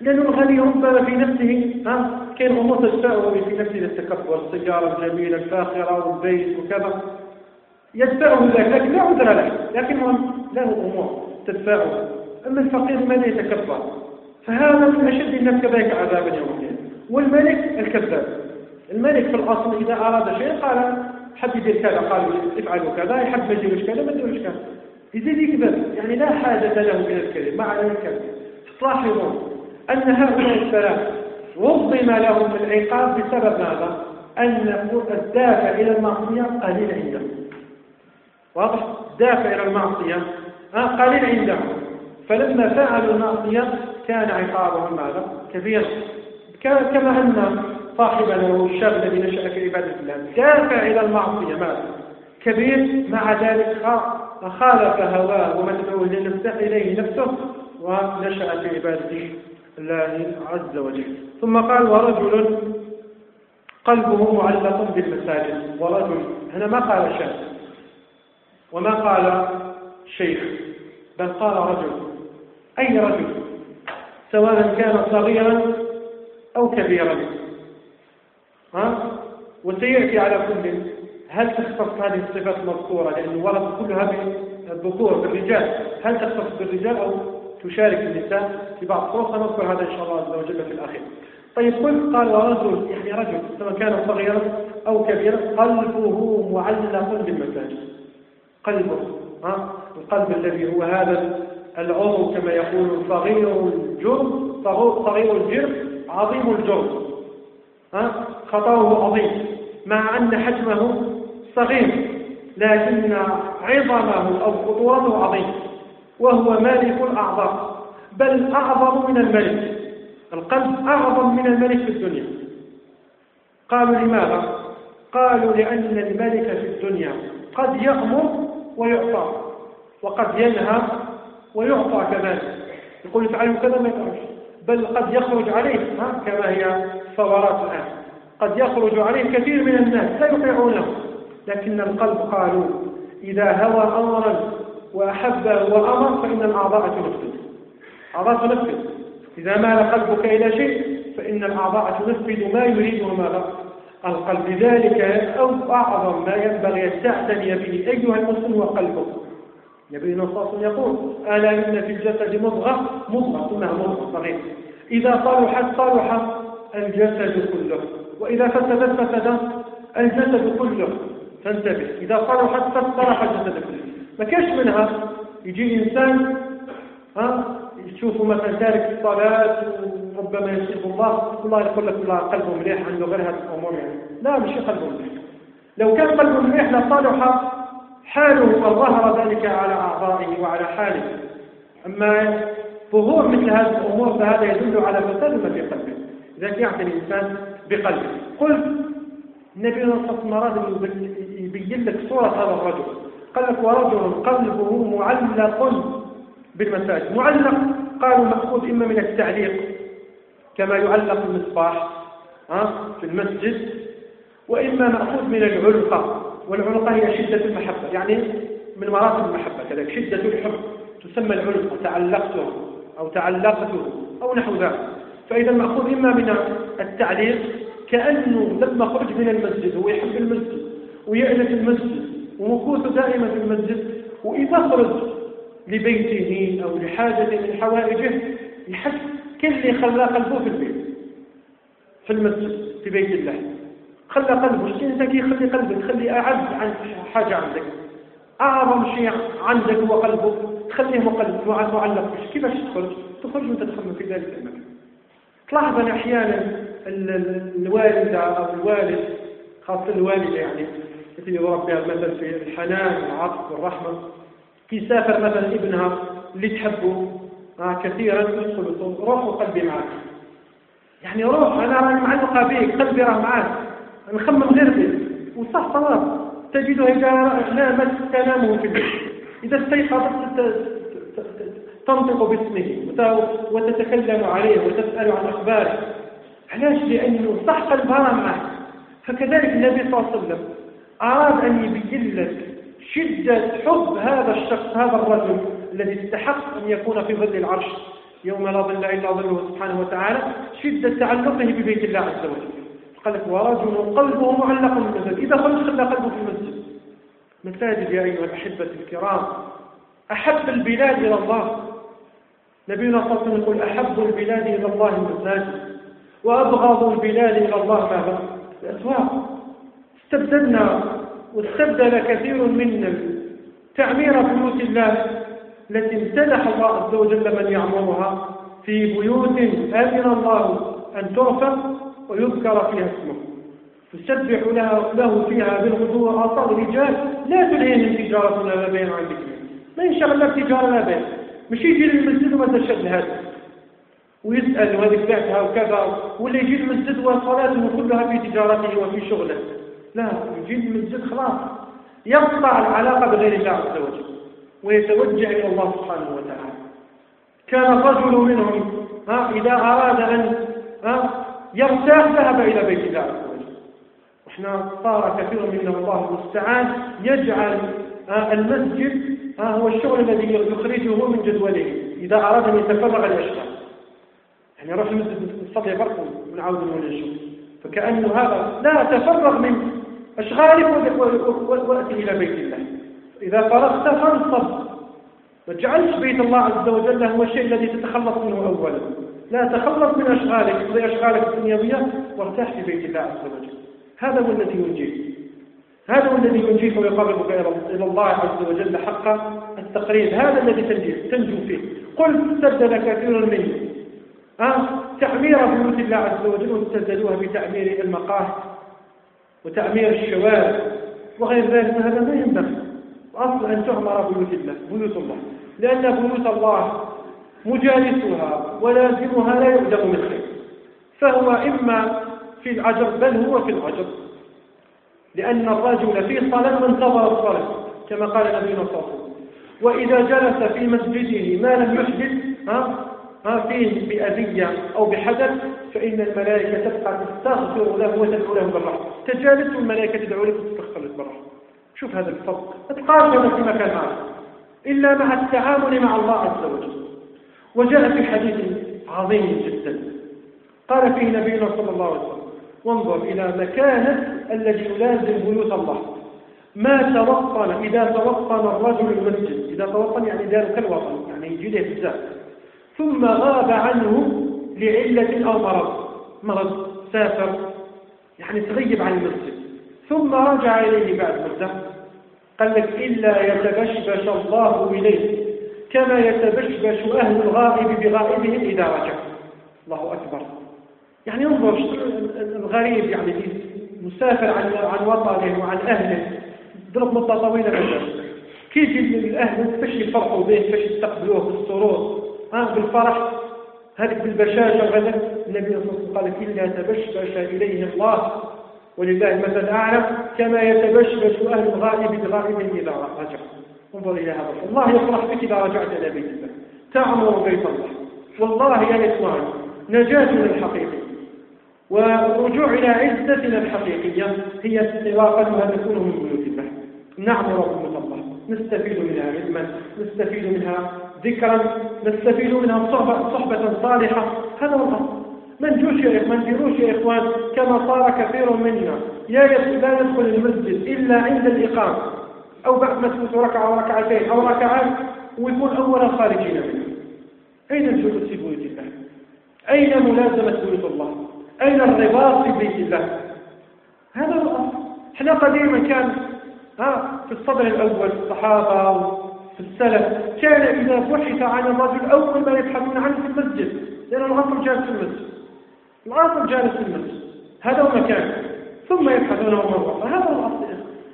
لأن الغني ربما في نفسه ها كان أمور تدفعه في نفسه للتكبر السيارة الجميلة الفاخرة والبيت وكذا. يدفعه ذلك لكن لا عذر له. لكن له أمور تدفعه. أما الفقير من يتكبر؟ فهذا من أشد الناس كذلك عذابا يوم القيامة والملك الكذاب. الملك في الأصل إذا أراد شيء قال حب يدير كذا قال افعلوا كذا يحب ما يديروش كذا ما يديروش كذا يزيد يكذب يعني لا حاجة له من الكذب ما عليه الكذب تلاحظون أن هؤلاء الثلاثة وظم لهم العقاب بسبب ماذا؟ أن الدافع إلى المعصية قليل عندهم واضح؟ الدافع إلى المعصية قليل عندهم فلما فعلوا المعصية كان عقابهم ماذا؟ كبيرا كما أن صاحبنا الشاب الذي نشأ في عبادة الله دافع إلى المعصية. ماذا؟ كبير مع ذلك خالف هواه ومدعوه لنفسه إليه نفسه ونشأ في عبادة الله عز وجل. ثم قال ورجل قلبه معلق بالمساجد. ورجل هنا ما قال شاب وما قال شيخ بل قال رجل. أي رجل؟ سواء كان صغيرا أو كبيرا. ها؟ وسيأتي على كل هل تختص هذه الصفات المذكورة لأنه ورد كل هذه الذكور بالرجال. هل تختص بالرجال أو تشارك النساء في بعض الطرق سنذكر هذا إن شاء الله عز وجل في الأخير طيب قل قال ورجل يعني رجل سواء كان صغيرا أو كبيرا قلبه معلق بالمساجد. قلبه ها؟ القلب الذي هو هذا العضو كما يقول صغير الجرم صغير الجرم عظيم الجرم. ها؟ خطره عظيم مع أن حجمه صغير لكن عظمه أو خطورته عظيم وهو مالك الأعظم بل أعظم من الملك. القلب أعظم من الملك في الدنيا. قالوا لماذا؟ قالوا لأن الملك في الدنيا قد يأمر ويعطى وقد ينهى ويعطى كذلك. يقول تعالوا كذا ما يفعلش بل قد يخرج عليه ها كما هي ثورات الآن. قد يخرج عليه كثير من الناس لا يطيعونه. لكن القلب قالوا إذا هوى أمرا وأحبه وأمر فإن الأعضاء تنفذ. أعضاء تنفذ. إذا مال قلبك إلى شيء فإن الأعضاء تنفذ ما يريده ماذا القلب لذلك أو أعظم ما ينبغي أن تعتني به أيها المسلم هو قلبك النبي صلى يقول ألا إن في الجسد مضغة؟ مضغة مضغة؟ صغيرة إذا صلحت صلح الجسد كله. وإذا فسدت فسد الجسد كله فانتبه. إذا صلحت صلح الجسد كله. ما كاش منها. يجي إنسان ها تشوفوا مثلا تارك الصلاة وربما يصيب الله الله يقول لك الله قلبه مليح عنده غير هذه الأمور يعني. لا مش قلبه مليح. لو كان قلبه مليح لصالح حاله وظهر ذلك على أعضائه وعلى حاله. أما ظهور مثل هذه الأمور فهذا يدل على فساد ما في قلبه. إذا يعتني الإنسان بقلبه قلت النبي صلى الله عليه وسلم يبين لك صورة هذا الرجل. قال لك ورجل قلبه معلق بالمساجد. معلق قالوا مأخوذ إما من التعليق كما يعلق المصباح في المسجد وإما مأخوذ من العلقة. والعلقة هي شدة المحبة يعني من مراتب المحبة كذلك. شدة الحب تسمى العلقة تعلقته أو تعلقته أو نحو ذلك. فإذا المأخوذ إما من التعليق كأنه لما خرج من المسجد هو يحب المسجد ويألف المسجد ومكوثه دائما في المسجد وإذا خرج لبيته أو لحاجة من حوائجه يحس كل خلى قلبه في البيت في المسجد في بيت الله. خلى قلبه شيء انت يخلي قلبك؟ تخلي أعز عن حاجة عندك. أعظم شيء عندك هو قلبك تخليه مقلب معلق كيفاش تخرج؟ تخرج وأنت تخمم في ذلك المكان. تلاحظ أن أحيانا الوالدة أو الوالد خاصة الوالدة يعني التي يضرب بها المثل في الحنان والعطف والرحمة في سافر مثلا ابنها اللي تحبه آه كثيرا يدخل روح وقلبي معك. يعني روح أنا راني معلقة بك قلبي راه معك نخمم غير بك وصح صواب. تجده إذا نامت تنامه في البيت. إذا استيقظت تنطق باسمه وتتكلم عليه وتسأل عن أخباره. علاش؟ لأنه صح معك فكذلك النبي صلى الله عليه وسلم أراد أن يبين لك شدة حب هذا الشخص هذا الرجل الذي استحق أن يكون في ظل العرش يوم لا ظل إلا ظله سبحانه وتعالى شدة تعلقه ببيت الله عز وجل. قال لك ورجل قلبه معلق بالمسجد إذا خرج خلى قلبه في المسجد. مساجد يا أيها الأحبة الكرام أحب البلاد إلى الله. نبينا صلى الله عليه وسلم يقول أحب البلاد إلى الله المساجد وأبغض البلاد إلى الله ماذا؟ الأسواق. استبدلنا واستبدل كثير منا تعمير بيوت الله التي امتدح الله عز وجل من يعمرها في بيوت آمن الله أن ترفع ويذكر فيها اسمه. تسبح له فيها بالغدو والآصال رجال. لا تلهيهم تجارة ولا بيع عن ذكر ما ينشغل لا بتجارة لا بيع. مش يجي للمسجد وما تشهد هذا ويسأل وهذه بعتها وكذا ولا يجي المسجد وصلاته كلها في تجارته وفي شغله. لا يجي المسجد خلاص. يقطع العلاقة بغير الله عز وجل ويتوجه إلى الله سبحانه وتعالى. كان الرجل منهم ها إذا أراد أن ها يرتاح ذهب إلى بيت الله عز وجل. وإحنا صار كثير منا الله المستعان يجعل المسجد هو الشغل الذي يخرجه من جدوله إذا أراد أن يتفرغ لأشغال يعني المسجد نصلي برك ونعاود نولي الشغل فكأنه هذا لا تفرغ من أشغالك وأتي إلى بيت الله. إذا فرغت فانصب. ما تجعلش بيت الله عز وجل هو الشيء الذي تتخلص منه أولا. لا تخلص من أشغالك أشغالك الدنيوية وارتاح في بيت الله عز وجل. هذا هو الذي ينجيك هذا هو الذي ينجيك ويقربك إلى الله عز وجل حق التقريب. هذا الذي تنجو فيه. قل استبدل كثير منه. أه؟ تعمير بيوت الله عز وجل واستبدلوها بتعمير المقاهي وتعمير الشوارع وغير ذلك. هذا ما ينبغي. أصل أن تعمر بيوت الله بيوت الله. لأن بيوت الله مجالسها ولازمها لا يؤدم من خير. فهو إما في العجر بل هو في العجر لأن الرجل في صلاة وانتظر الصلاة كما قال نبينا صلى الله عليه وسلم. وإذا جلس في مسجده ما لم يحدث ها؟ ها؟ فيه بأذية أو بحدث فإن الملائكة تبقى تستغفر له وتدعو له بالرحمة. تجالس الملائكة تدعو له وتستغفر بالرحمة. شوف هذا الفضل اتقارن في مكان آخر إلا مع التعامل مع الله عز وجل. وجاء في حديث عظيم جدا. قال فيه نبينا صلى الله عليه وسلم وانظر إلى مكانة الذي يلازم بيوت الله. ما توطن إذا توطن الرجل المسجد إذا توطن يعني دار كالوطن يعني يجي له بزاف ثم غاب عنه لعلة أو مرض. مرض سافر يعني تغيب عن المسجد. ثم رجع إليه بعد مدة قال لك إلا يتبشبش الله إليه كما يتبشبش أهل الغائب بغائبهم إذا رجع. الله أكبر. يعني انظر الغريب يعني مسافر عن عن وطنه وعن أهله ضرب مدة طويلة مثلا كيف الأهل كيفاش يفرحوا به كيفاش يستقبلوه بالسرور ها بالفرح هذيك بالبشاشة غدا النبي صلى الله عليه وسلم قال إلا تبشبش إليه الله. ولله المثل الأعلى كما يتبشبش أهل الغائب بغائب إذا رجع. انظر إلى هذا الله يفرح بك إذا رجعت إلى بيت الله تعمر بيت الله. والله يا إخوان نجاتنا الحقيقية والرجوع إلى عزتنا الحقيقية هي استراقتها تكون من بيوت الله. نعمر بيوت الله نستفيد منها علما نستفيد منها ذكرا نستفيد منها صحبة, صحبة صالحة. هذا هو الأصل. ما نجوش يا ما نديروش يا إخوان؟ كما صار كثير منا. يا لا يدخل المسجد إلا عند الإقامة. أو بعد ما تفوت ركعة أو ركعتين أو ركعات ويكون أولا خارجين منه. أين الجلوس في بيوت الله؟ أين ملازمة بيوت الله؟ أين الرباط في بيت الله؟ هذا الأصل. إحنا قديما كان ها في الصدر الأول الصحابة في السلف كان إذا بحث عن الرجل أول ما يبحثون عنه في المسجد لأن العصر جالس في المسجد. العصر جالس في المسجد. هذا هو مكان. ثم يبحثون عن مرة هذا هو الأصل.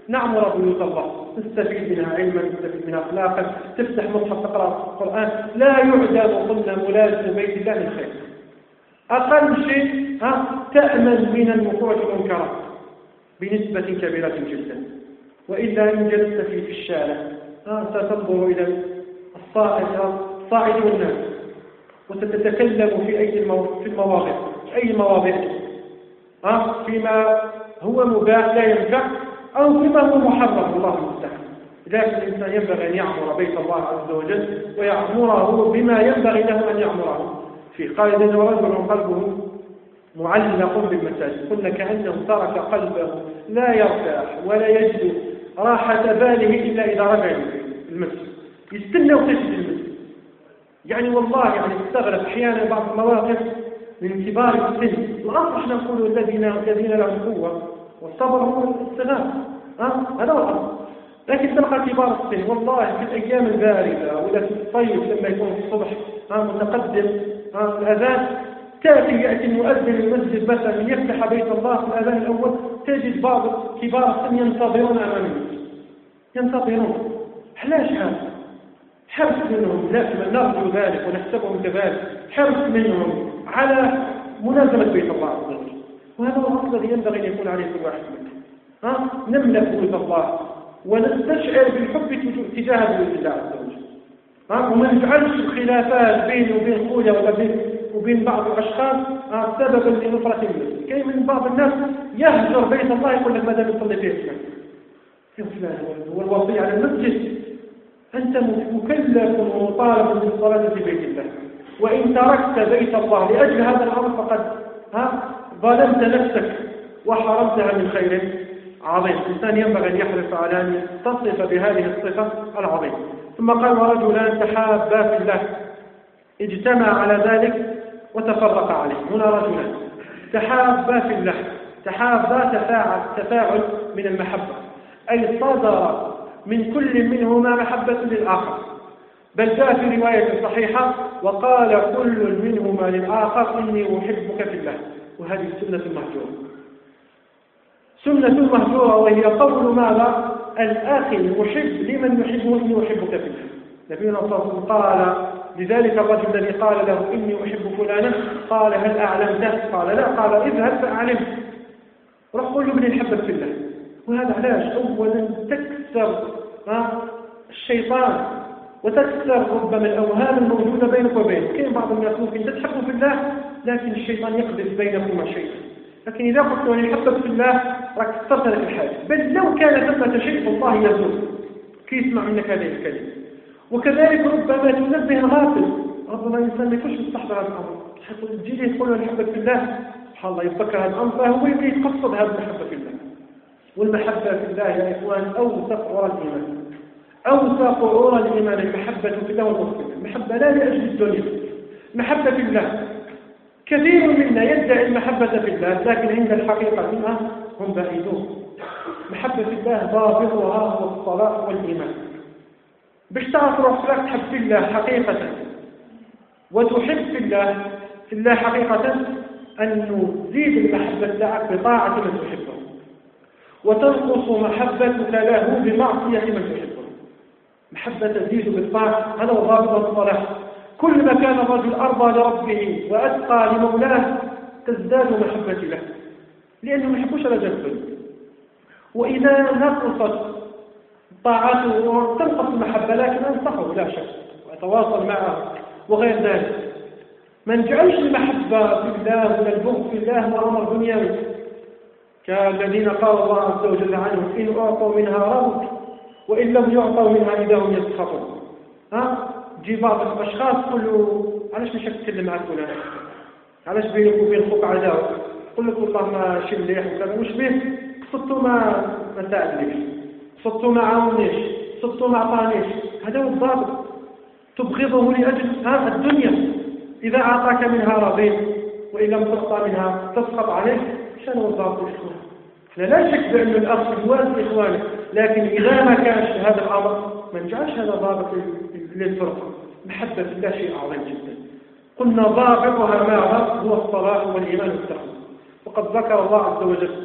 نعمر بيوت الله. نستفيد منها علما نستفيد منها اخلاقا تفتح مصحف تقرأ القران لا يعدم قلنا ملازم بيت الله من أقل شيء تامن من الوقوع في المنكرات بنسبة كبيرة جدا. والا ان جلست في الشارع ستنظر إلى الصاعد والناس وستتكلم في أي في المواضع أي مواضع ها فيما هو مباح لا ينفع أو فيما هو محرم الله المستعان. لكن الإنسان ينبغي أن يعمر بيت الله عز وجل ويعمره بما ينبغي له أن يعمره. فيه قال إذا رجل قلبه معلق بالمساجد قلنا كأنه ترك قلبه لا يرتاح ولا يجد راحة باله إلا إذا رجع المسجد. يستنى وتجد المسجد. يعني والله يعني استغرب أحيانا بعض المواقف من كبار السن. الأصل إحنا نقول الذين الذين لهم قوة والصبر هو الاستغاثة. هذا هو لكن تلقى كبار السن. والله في الأيام الباردة ولا في الصيف لما يكون في الصبح متقدم الأذان. تأتي يأتي المؤذن المسجد مثلا يفتح بيت الله في الأذان الأول تجد بعض كبار السن ينتظرون أمام المسجد ينتظرون. علاش هذا؟ حرص منهم. نرجو ذلك ونحسبهم كذلك. حرص منهم على ملازمة بيت الله عز وجل. وهذا هو الأصل الذي ينبغي أن يكون عليه كل واحد منا ها؟ نملك بيوت الله ونستشعر بالحب تجاه بيوت الله عز وجل. وما نجعلش الخلافات بيني وبين خويا ولا بين وبين بعض الأشخاص سببا لنفرة المسلم كاين من بعض الناس يهجر بيت الله يقول لك ماذا يصلي فيه يا فلان هو الوصية على المسجد. أنت مكلف ومطالب بالصلاة في بيت الله. وإن تركت بيت الله لأجل هذا الأمر فقد ها ظلمت نفسك وحرمتها من خير عظيم. الإنسان ينبغي أن يحرص على أن يتصف بهذه الصفة العظيمة. ثم قال ورجلان تحابا في الله. اجتمع على ذلك وتفرق عليه. هنا رجلان تحابا في الله. تحابا تفاعل تفاعل من المحبة. أي صدر من كل منهما محبة للآخر. بل جاء في رواية صحيحة وقال كل منهما للآخر إني أحبك في الله. وهذه سنة مهجورة. سنة مهجورة وهي قول ماذا؟ الأخ المحب لمن يحبه إني أحبك في الله نبينا صلى الله عليه وسلم قال لذلك الرجل الذي قال له إني أحب فلانا قال هل أعلمته؟ قال لا. قال اذهب فأعلمه. روح قل له من يحبك في الله. وهذا علاش؟ أولا تكسر الشيطان وتكسر ربما الأوهام الموجودة بينك وبينه. كاين بعض الناس ممكن تتحب في الله لكن الشيطان يقذف بينكما شيئا. لكن إذا قلت له يحبك في الله راك كسرت لك الحاجة. بل لو كان ثمة شيء فالله يزول يسمع منك هذه الكلمة. وكذلك ربما تنبه الغافل. ربما الإنسان ما يكونش مستحضر هذا الأمر. حتى تجي يقول له نحبك في الله سبحان الله يفكر هذا الأمر فهو يبغي يقصد هذه المحبة في الله. والمحبة في الله يا إخوان أوثق عرى الإيمان. أوثق عرى الإيمان المحبة في الله والمسلم المحبة لا لأجل الدنيا. محبة في الله. كثير منا يدعي المحبة في الله لكن عند الحقيقة منها هم بعيدون. محبة الله ضابطها هو الصلاة والإيمان. باش تعرف روحك تحب في الله حقيقة. وتحب في الله في الله حقيقة أن تزيد المحبة لك بطاعة من تحبه. وتنقص محبتك له بمعصية من تحبه. محبة تزيد بالطاعة هذا هو ضابط الصلاة. كل ما كان الرجل أرضى لربه وأتقى لمولاه تزداد محبة له. لأنه ما يحبوش على جنبه وإذا نقصت طاعته تنقص المحبة لكن أنصحه لا شك. وأتواصل معه وغير ذلك. ما نجعلش المحبة في الله ولا البغض في الله هو أمر دنيوي كالذين قال الله عز وجل عنهم إن أعطوا منها رضوا وإن لم يعطوا منها إذا هم يسخطون. ها؟ تجي بعض الأشخاص تقول له علاش مش تتكلم مع فلان؟ علاش بينك وبين خوك عداوة يقول لك والله ما شي مليح وكذا. مش بيه؟ قصدته ما ما ساعدنيش قصدته ما عاونيش. قصدته ما عطانيش. هذا هو الضابط. تبغضه لأجل ها الدنيا. إذا أعطاك منها رضيت وإن لم تعطى منها تسخط عليه شنو الضابط الإخوان؟ إحنا لا شك بأن الأخ يوازي إخوانه. لكن إذا ما كانش هذا الأمر ما نجعلش هذا ضابط للفرقة. محبة الله شيء عظيم جدا. قلنا ضابطها ماذا هو الصلاة والإيمان والتقوى وقد ذكر الله عز وجل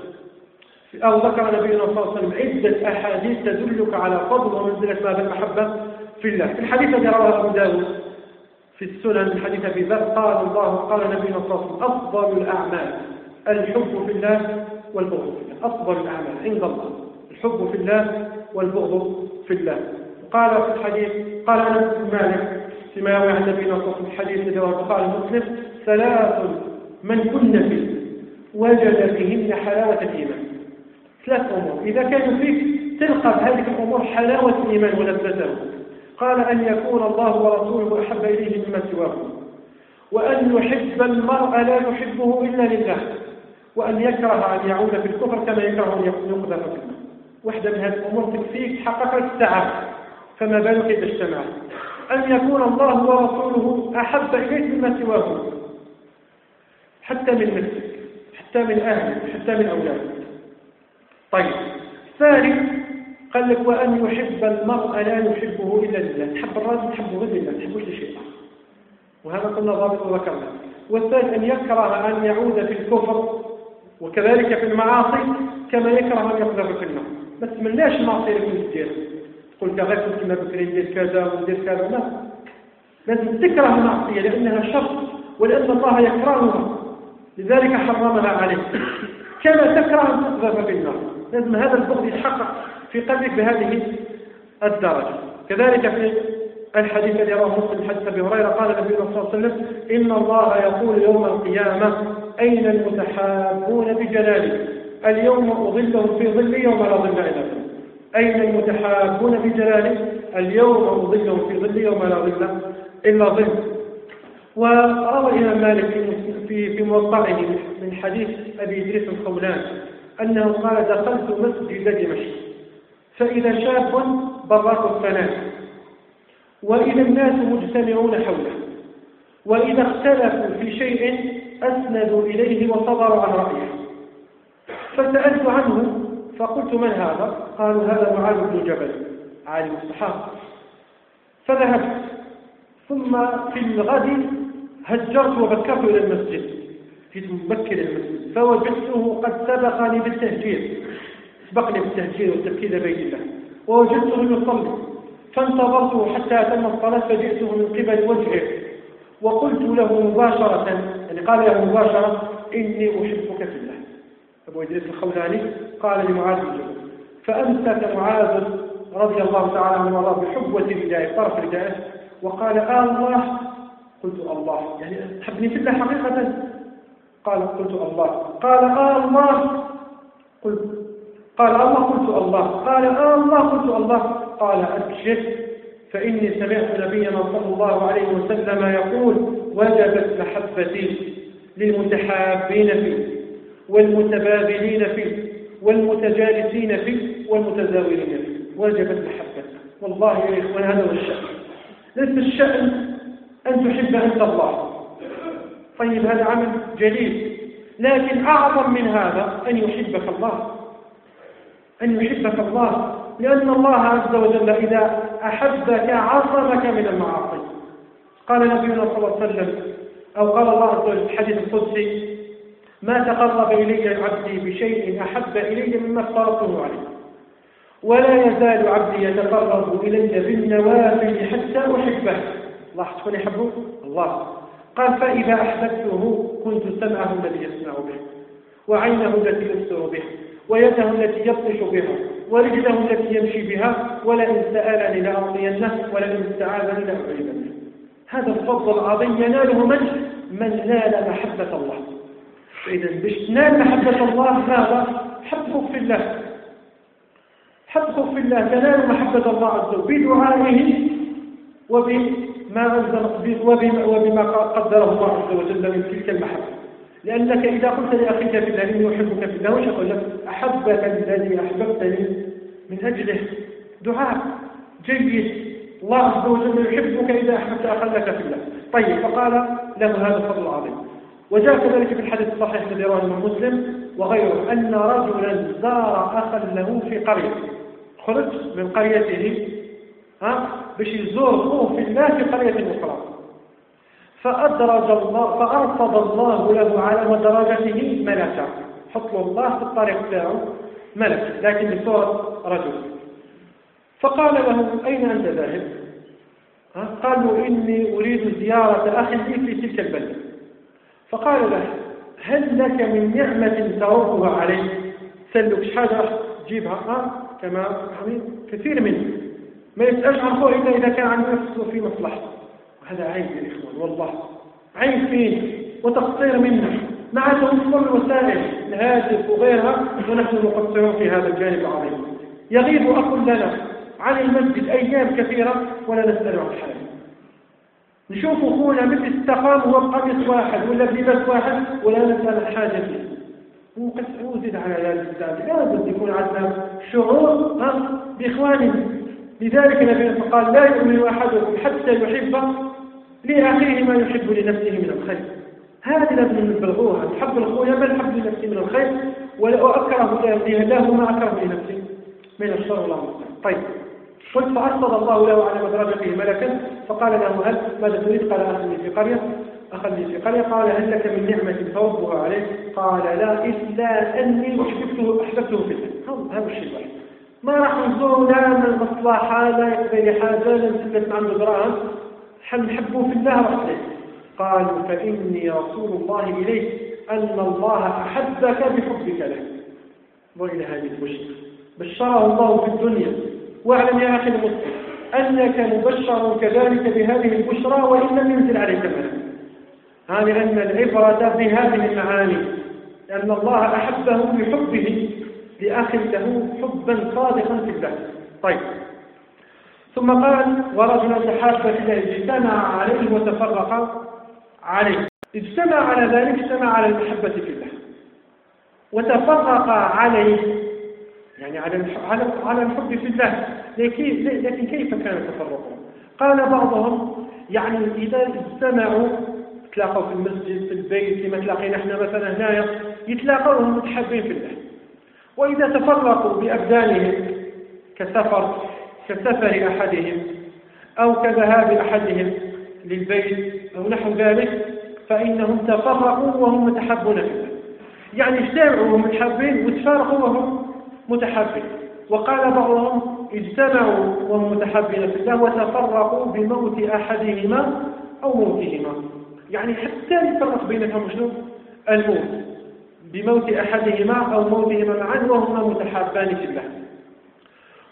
أو ذكر نبينا صلى الله عليه وسلم عدة أحاديث تدلك على فضل ومنزلة ماذا المحبة في الله. في الحديث الذي رواه أبو داود في السنن من حديث أبي ذر قال الله قال نبينا صلى الله عليه وسلم أفضل الأعمال الحب في الله والبغض في الله. أفضل الأعمال عند الله. الحب في الله والبغض في الله. قال في الحديث قال أنس بن مالك فيما يروي عن النبي صلى الله عليه وسلم الحديث رواه البخاري ومسلم ثلاث من كن فيه وجد فيهن حلاوة الإيمان. ثلاث أمور. إذا كانوا فيك تلقى بهذه الأمور حلاوة الإيمان ولذته قال أن يكون الله ورسوله أحب إليه مما سواه وأن يحب المرء لا يحبه إلا لله. وأن يكره أن يعود في الكفر كما يكره أن يقذف في النار. واحدة من هذه الأمور تكفيك حققت السعادة. فما بالك اجتمعت أن يكون الله ورسوله أحب إليك مما سواه. حتى من نفسك حتى من أهلك حتى من أولادك. طيب ثالث قال لك وأن يحب المرء لا يحبه إلا لله. تحب الرجل تحبه غير لله تحبه لشيء وهذا قلنا ضابط وذكرنا والثالث أن يكره أن يعود في الكفر وكذلك في المعاصي كما يكره أن يقذف في النار. ما تمناش المعصية اللي كنت دير تقول كذا كنت ما بكري ندير كذا وندير كذا. لا. لازم تكره المعصية لأنها شر ولأن الله يكرهها. لذلك حرمها عليك. كما تكره أن تقذف في النار. لازم هذا البغض يتحقق في قلبك بهذه الدرجة. كذلك في الحديث الذي رواه مسلم حديث أبي هريرة قال النبي صلى الله عليه وسلم إن الله يقول يوم القيامة أين المتحابون بجلاله اليوم أظلهم في ظل يوم لا ظل إلا أين المتحابون بجلاله؟ اليوم اظلهم في ظل يوم لا ظل إلا ظل. وروى الإمام مالك في في موطئه من حديث أبي إدريس الخولان أنه قال دخلت مسجد دمشق فإذا شاب براق الثناء وإذا الناس مجتمعون حوله وإذا اختلفوا في شيء أسندوا إليه وصبروا عن رأيه فسألت عنه فقلت من هذا؟ قالوا هذا معاذ بن جبل عالم الصحابة. فذهبت. ثم في الغد هجرت وبكرت إلى المسجد في مبكر المسجد. فوجدته قد سبقني بالتهجير سبقني بالتهجير وتبكير بيت الله. ووجدته يصلي فانتظرته حتى أتم الصلاة فجئته من قبل وجهه. وقلت له مباشرة يعني قال له مباشرة إني أحبك في الله. أبو إدريس الخولاني قال لمعاذ فأمسك معاذ رضي الله تعالى عنه وأرضاه بحبوة الهداية طرف الهداية وقال آه الله؟ قلت الله. يعني تحبني في الله حقيقة؟ قال قلت الله. قال آه الله؟ قلت قال الله؟ قلت الله. قال آه الله؟ قلت الله. قال أبشر. فإني سمعت نبينا صلى الله عليه وسلم يقول وجبت محبتي للمتحابين فيه والمتبادلين فيه والمتجالسين فيه والمتزاورين فيه. وجبت محبتي والله يا إخوان هذا هو الشأن. ليس الشأن أن تحب أنت الله. طيب هذا عمل جليل. لكن أعظم من هذا أن يحبك الله. أن يحبك الله. لأن الله عز وجل إذا أحبك عصمك من المعاصي. قال نبينا صلى الله عليه وسلم أو قال الله عز وجل في الحديث القدسي ما تقرب إلي عبدي بشيء أحب إلي مما افترضته عليه. ولا يزال عبدي يتقرب إلي بالنوافل حتى أحبه. الله تكون يحبه؟ الله. قال فإذا أحببته كنت سمعه الذي يسمع به وعينه التي يبصر بها ويده التي يبطش بها ورجله التي يمشي بها ولئن سألني لأعطينه ولئن استعاذني لأعيذنه هذا الفضل العظيم يناله من؟ من نال محبة الله. فإذا باش تنال محبة الله ماذا؟ حبك في الله. حبك في الله تنال محبة الله عز وجل بدعائه وبما أنزل وبما قدره الله عز وجل من تلك المحبة. لأنك إذا قلت لأخيك في الله إني أحبك في الله وش أقول لك؟ أحبك الذي أحببتني من أجله. دعاء جيد. الله عز وجل يحبك إذا أحببت أخا لك في الله. طيب فقال له هذا الفضل العظيم. وجاء كذلك في الحديث الصحيح الإمام مسلم وغيره أن رجلا زار أخا له في قرية. خرج من قريته ها؟ باش يزور في الله في قرية أخرى. فأدرج الله فأرصد الله له على مدرجته ملكا. حط له الله في الطريق بتاعه ملك لكن بصورة رجل. فقال له أين أنت ذاهب؟ قال له إني أريد زيارة أخي في تلك البلدة. فقال له هل لك من نعمة تردها علي؟ سلك حاجة تجيبها ها كما يعني كثير منه ما يسألش عن أخوه إلا إذا كان عن نفسه في مصلحة. هذا عيب يا إخوان والله عيب فيه وتقصير منا. مع توفر الوسائل الهاتف وغيرها ونحن مقصرون في هذا الجانب العظيم. يغيب أخ لنا. عن المسجد أيام كثيرة ولا نسأل عن نشوف أخونا مثل استقام هو بقميص واحد ولا بلباس واحد ولا نسأل الحاجة فيه وزد على ذلك لازم يكون عندنا شعور بإخواننا. لذلك النبي قال لا يؤمن أحدكم حتى يحب لأخيه ما يحب لنفسه من الخير. هذه لازم نبلغوها نحب الخويا ما نحب لنفسي من الخير. ولا أكره له ما أكره لنفسي من الشر والله طيب. قلت فأرصد الله له على مدرجته ملكا. فقال له هل ماذا تريد؟ قال أخذني في قرية أخذني في قرية. قال هل لك من نعمة فوضها عليه قال لا إلا أني أحببته أحببته في الله هذا الشيء الوحيد ما راح نزور لا من المصلحة لا يقضي حاجة؟ لا نسلم عنده دراهم؟ نحبه في الله وحده قالوا فإني رسول الله إليك أن الله أحبك بحبك له وإلى هذه البشرى بشره الله في الدنيا. واعلم يا أخي المسلم. أنك مبشر كذلك بهذه البشرى وإن لم ينزل عليك ملك هذه أن العبرة بهذه المعاني لأن الله أحبه بحبه لأخ له حبا صادقا في الله طيب. ثم قال ورجل تحاب في الله اجتمع عليه وتفرقا عليه. اجتمع على ذلك اجتمع على المحبة في الله. وتفرق عليه يعني على على الحب في الله. لكن كيف كان تفرقهم قال بعضهم يعني إذا اجتمعوا تلاقوا في المسجد في البيت كما تلاقينا إحنا مثلا هنايا يتلاقوا متحبين في الله. وإذا تفرقوا بأبدانهم كسفر كسفر أحدهم أو كذهاب أحدهم للبيت أو نحو ذلك فإنهم تفرقوا وهم متحبون في الله. يعني اجتمعوا وهم متحبين وتفارقوا وهم متحبين وقال بعضهم اجتمعوا وهم متحبين في الله وتفرقوا بموت أحدهما أو موتهما. يعني حتى يفرق بينهم شنو؟ الموت. بموت أحدهما أو موتهما معا وهما متحابان في الله.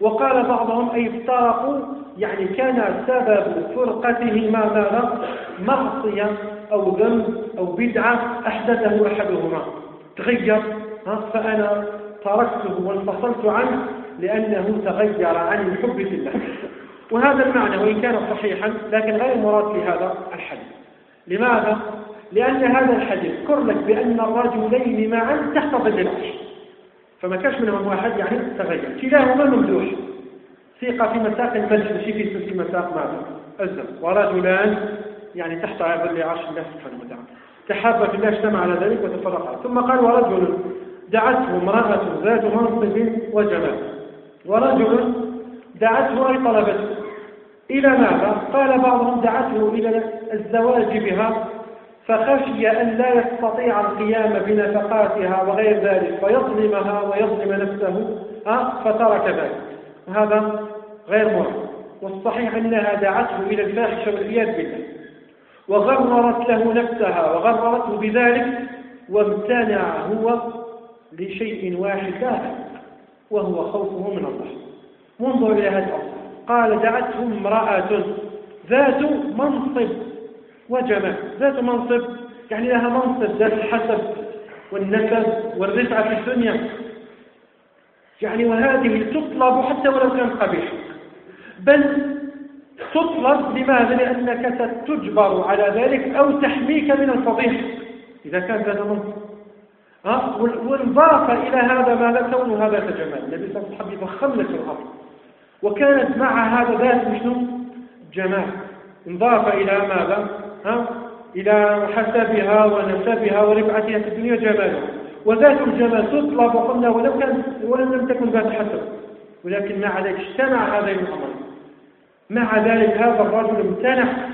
وقال بعضهم أي افترقوا يعني كان سبب فرقتهما ماذا؟ معصية أو ذنب أو بدعة أحدثه أحدهما. تغير فأنا تركته وانفصلت عنه. لأنه تغير عن الحب في الله. وهذا المعنى وإن كان صحيحا لكن غير مراد في هذا الحديث. لماذا؟ لأن هذا الحديث ذكر لك بأن الرجلين معا تحت ظل العرش. فما كانش منهم واحد يعني تغير. كلاهما ممدوح. ثقة في مساق المدح ماشي في مساق ماذا؟ الزم. ورجلان يعني تحت ظل عرش الله سبحانه وتعالى. تحابا في الله اجتمع على ذلك وتفرقا. ثم قال ورجل دعته امرأة ذات منصب وجمال. ورجل دعته أي طلبته. إلى ماذا؟ قال بعضهم دعته إلى الزواج بها فخشي أن لا يستطيع القيام بنفقاتها وغير ذلك فيظلمها ويظلم نفسه؟ فترك ذلك. هذا غير مراد. والصحيح أنها دعته إلى الفاحشة والعياذ بالله. وغررت له نفسها وغررته بذلك وامتنع هو لشيء واحد لا وهو خوفه من الله. منظر إلى هذا الأمر. قال دعته امرأة ذات منصب. وجمال ذات منصب يعني لها منصب ذات الحسب والنسب والرفعة في الدنيا. يعني وهذه تطلب حتى ولو كانت قبيحة بل تطلب لماذا؟ لأنك ستجبر على ذلك أو تحميك من الفضيحة. إذا كان هذا منصب. والإضافة إلى هذا ما لا كون هذا جمال النبي صلى الله عليه وسلم لك الأمر وكانت مع هذا ذات شنو؟ جمال. انضاف إلى ماذا؟ ها؟ إلى حسبها ونسبها ورفعتها في الدنيا جمالها وذات الجمال تطلب قلنا ولو كان ولو لم تكن ذات حسب. ولكن مع ذلك اجتمع هذين الأمرين. مع ذلك هذا الرجل امتنع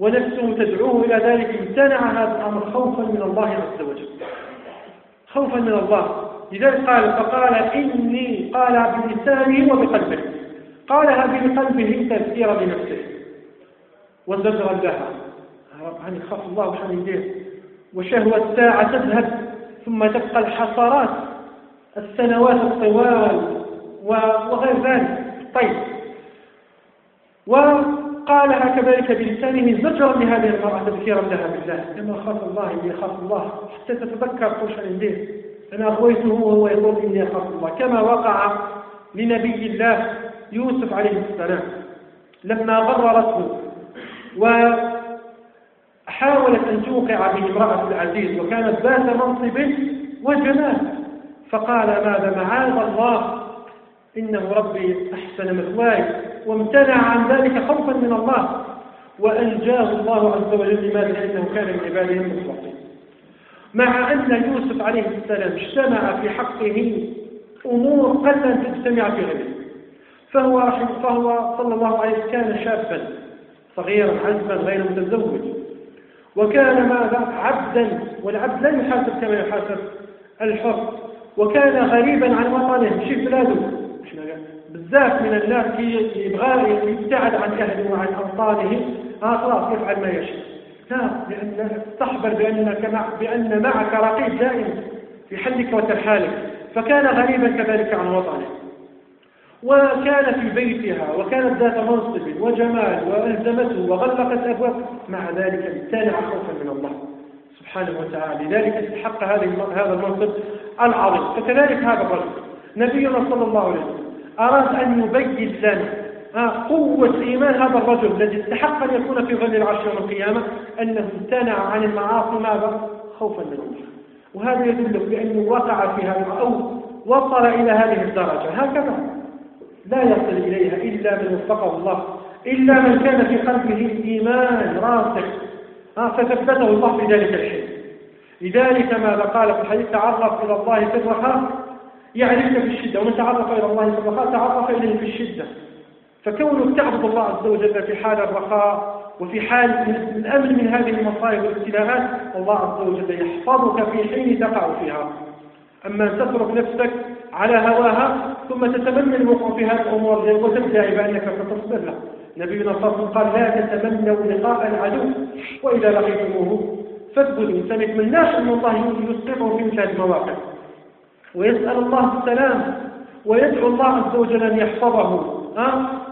ونفسه تدعوه إلى ذلك امتنع هذا الأمر خوفا من الله عز وجل. خوفا من الله. لذلك قال فقال إني قال بلسانه وبقلبه. قالها بقلبه تذكيرا لنفسه وزجرا لها يعني خاف الله وحن يديه وشهوة الساعة تذهب ثم تبقى الحصرات السنوات الطوال وغير ذلك. طيب. وقالها كذلك بلسانه زجرا لهذه المرأة تذكيرا لها بالله. لما خاف الله إني أخاف الله. حتى تتذكر قوش عنده أنا أغويته وهو يقول إني أخاف الله. كما وقع لنبي الله يوسف عليه السلام. لما غررته وحاولت أن توقع به امرأة العزيز وكانت ذات منصب وجمال فقال ماذا معاذ الله؟ إنه ربي أحسن مثواي. وامتنع عن ذلك خوفا من الله وأنجاه الله عز وجل لماذا لأنه كان من عباده المخلصين. مع أن يوسف عليه السلام اجتمع في حقه أمور قد لن تجتمع في غيره. فهو, فهو صلى الله عليه وسلم كان شابا صغيرا عزبا غير متزوج. وكان ماذا؟ عبدا والعبد لا يحاسب كما يحاسب الحر. وكان غريبا عن وطنه مشي بلاده بزاف من الناس يبغى يبتعد عن أهله وعن أوطانه آه خلاص يفعل ما يشاء. لا لأن تخبر بأنك مع بأن معك رقيب دائم في حلك وترحالك فكان غريبا كذلك عن وطنه. وكان في بيتها وكانت ذات منصب وجمال وألزمته وغلقت أبواب مع ذلك امتنع خوفا من الله سبحانه وتعالى. لذلك استحق هذا المنصب العظيم. فكذلك هذا الرجل. نبينا صلى الله عليه وسلم أراد أن يبين لنا قوة إيمان هذا الرجل الذي استحق أن يكون في ظل العرش يوم القيامة أنه امتنع عن المعاصي. ماذا؟ خوفا من الله. وهذا يدلك بأنه وقع في هذا أو وصل إلى هذه الدرجة. هكذا لا يصل إليها إلا من وفقه الله إلا من كان في قلبه إيمان راسخ فثبته الله في ذلك الحين. لذلك ماذا قال في الحديث؟ تعرف إلى الله الرخاء يعرفك في الشدة ومن تعرف إلى الله في الرخاء تعرف إليه في الشدة فكونك تعبد الله عز وجل في حال الرخاء وفي حال الأمن من هذه المصائب والابتلاءات الله عز وجل يحفظك في حين تقع فيها. أما أن تترك نفسك على هواها ثم تتمنى الوقوع في هذه الأمور وتدعي بأنك ستصبر له نبينا صلى الله عليه وسلم قال لا تتمنوا لقاء العدو وإذا لقيتموه فاثبتوا. يتمناش أن الله يسقطه في مثل المواقف. ويسأل الله السلام ويدعو الله عز وجل أن يحفظه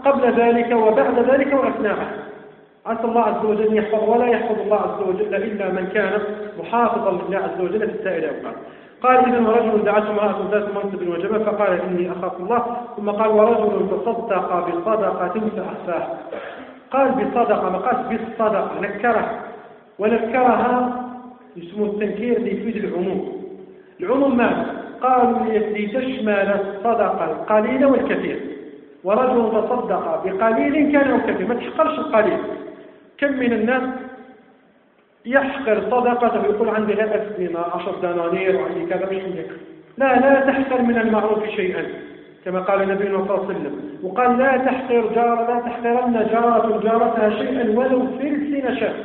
قبل ذلك وبعد ذلك وأثناءه. عسى الله عز وجل أن يحفظ ولا يحفظ الله عز وجل إلا من كان محافظا لله عز وجل في السائر أوقات قال إذا رجل دعته امرأة ذات منصب وجمال فقال إني أخاف الله. ثم قال ورجل تصدق بصدقة فأخفاها قال بصدقة ما قال بالصدقة نكرها. ونكرها يسمى التنكير اللي يفيد العموم. العموم ماذا؟ قالوا لتشمل الصدقة القليل والكثير. ورجل تصدق بقليل كان أو كثير. ما تحقرش القليل. كم من الناس يحقر صدقته ويقول عندي لا ألف دينار عشر دنانير وعندي كذا مش عندك. لا لا تحقر من المعروف شيئا كما قال النبي صلى الله عليه وسلم. وقال لا تحقر جار لا تحقرن جارة جارتها شيئا ولو فلس نشاء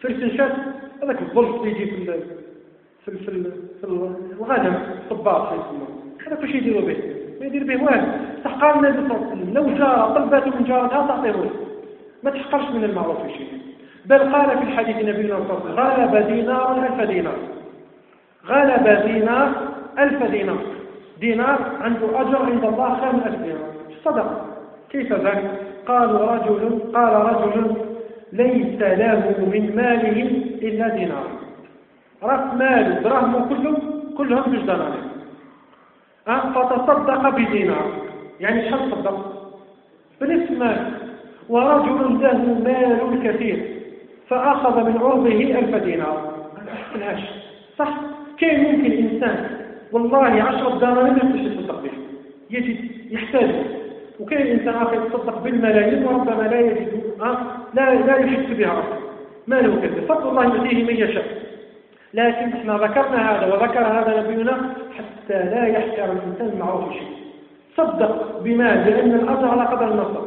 فلس نشاء هذاك الظلف يجي في في في, في الغنم الطباخ هذا كل شيء يديروا به. ما يدير به. والو قال النبي صلى الله عليه وسلم لو جار طلبت من جارتها تعطيه. ما تحقرش من المعروف شيئا بل قال في الحديث نبينا صلى الله عليه وسلم غلب دينار ألف دينار. غلب دينار ألف دينار. دينار عنده أجر عند الله خير من ألف دينار. صدق. كيف ذلك قال رجل قال رجل ليس له من ماله إلا دينار. رأس ماله دراهمه كلهم كلهم مش دنانير أه؟ فتصدق بدينار. يعني شحال تصدق بنفس مال. ورجل له مال كثير فأخذ من عرضه ألف دينار. العش. صح؟ كيف ممكن إنسان والله عشرة دنانير ما يتصدق به يجد يحتاج. وكيف إنسان آخر يتصدق بالملايين وربما لا يجد أه؟ لا لا يحس بها. ما له كذا فضل الله يؤتيه من يشاء. لكن إحنا ذكرنا هذا وذكر هذا نبينا حتى لا يحتار الإنسان المعروف شيء. صدق بمال لأن الأجر على قدر النصر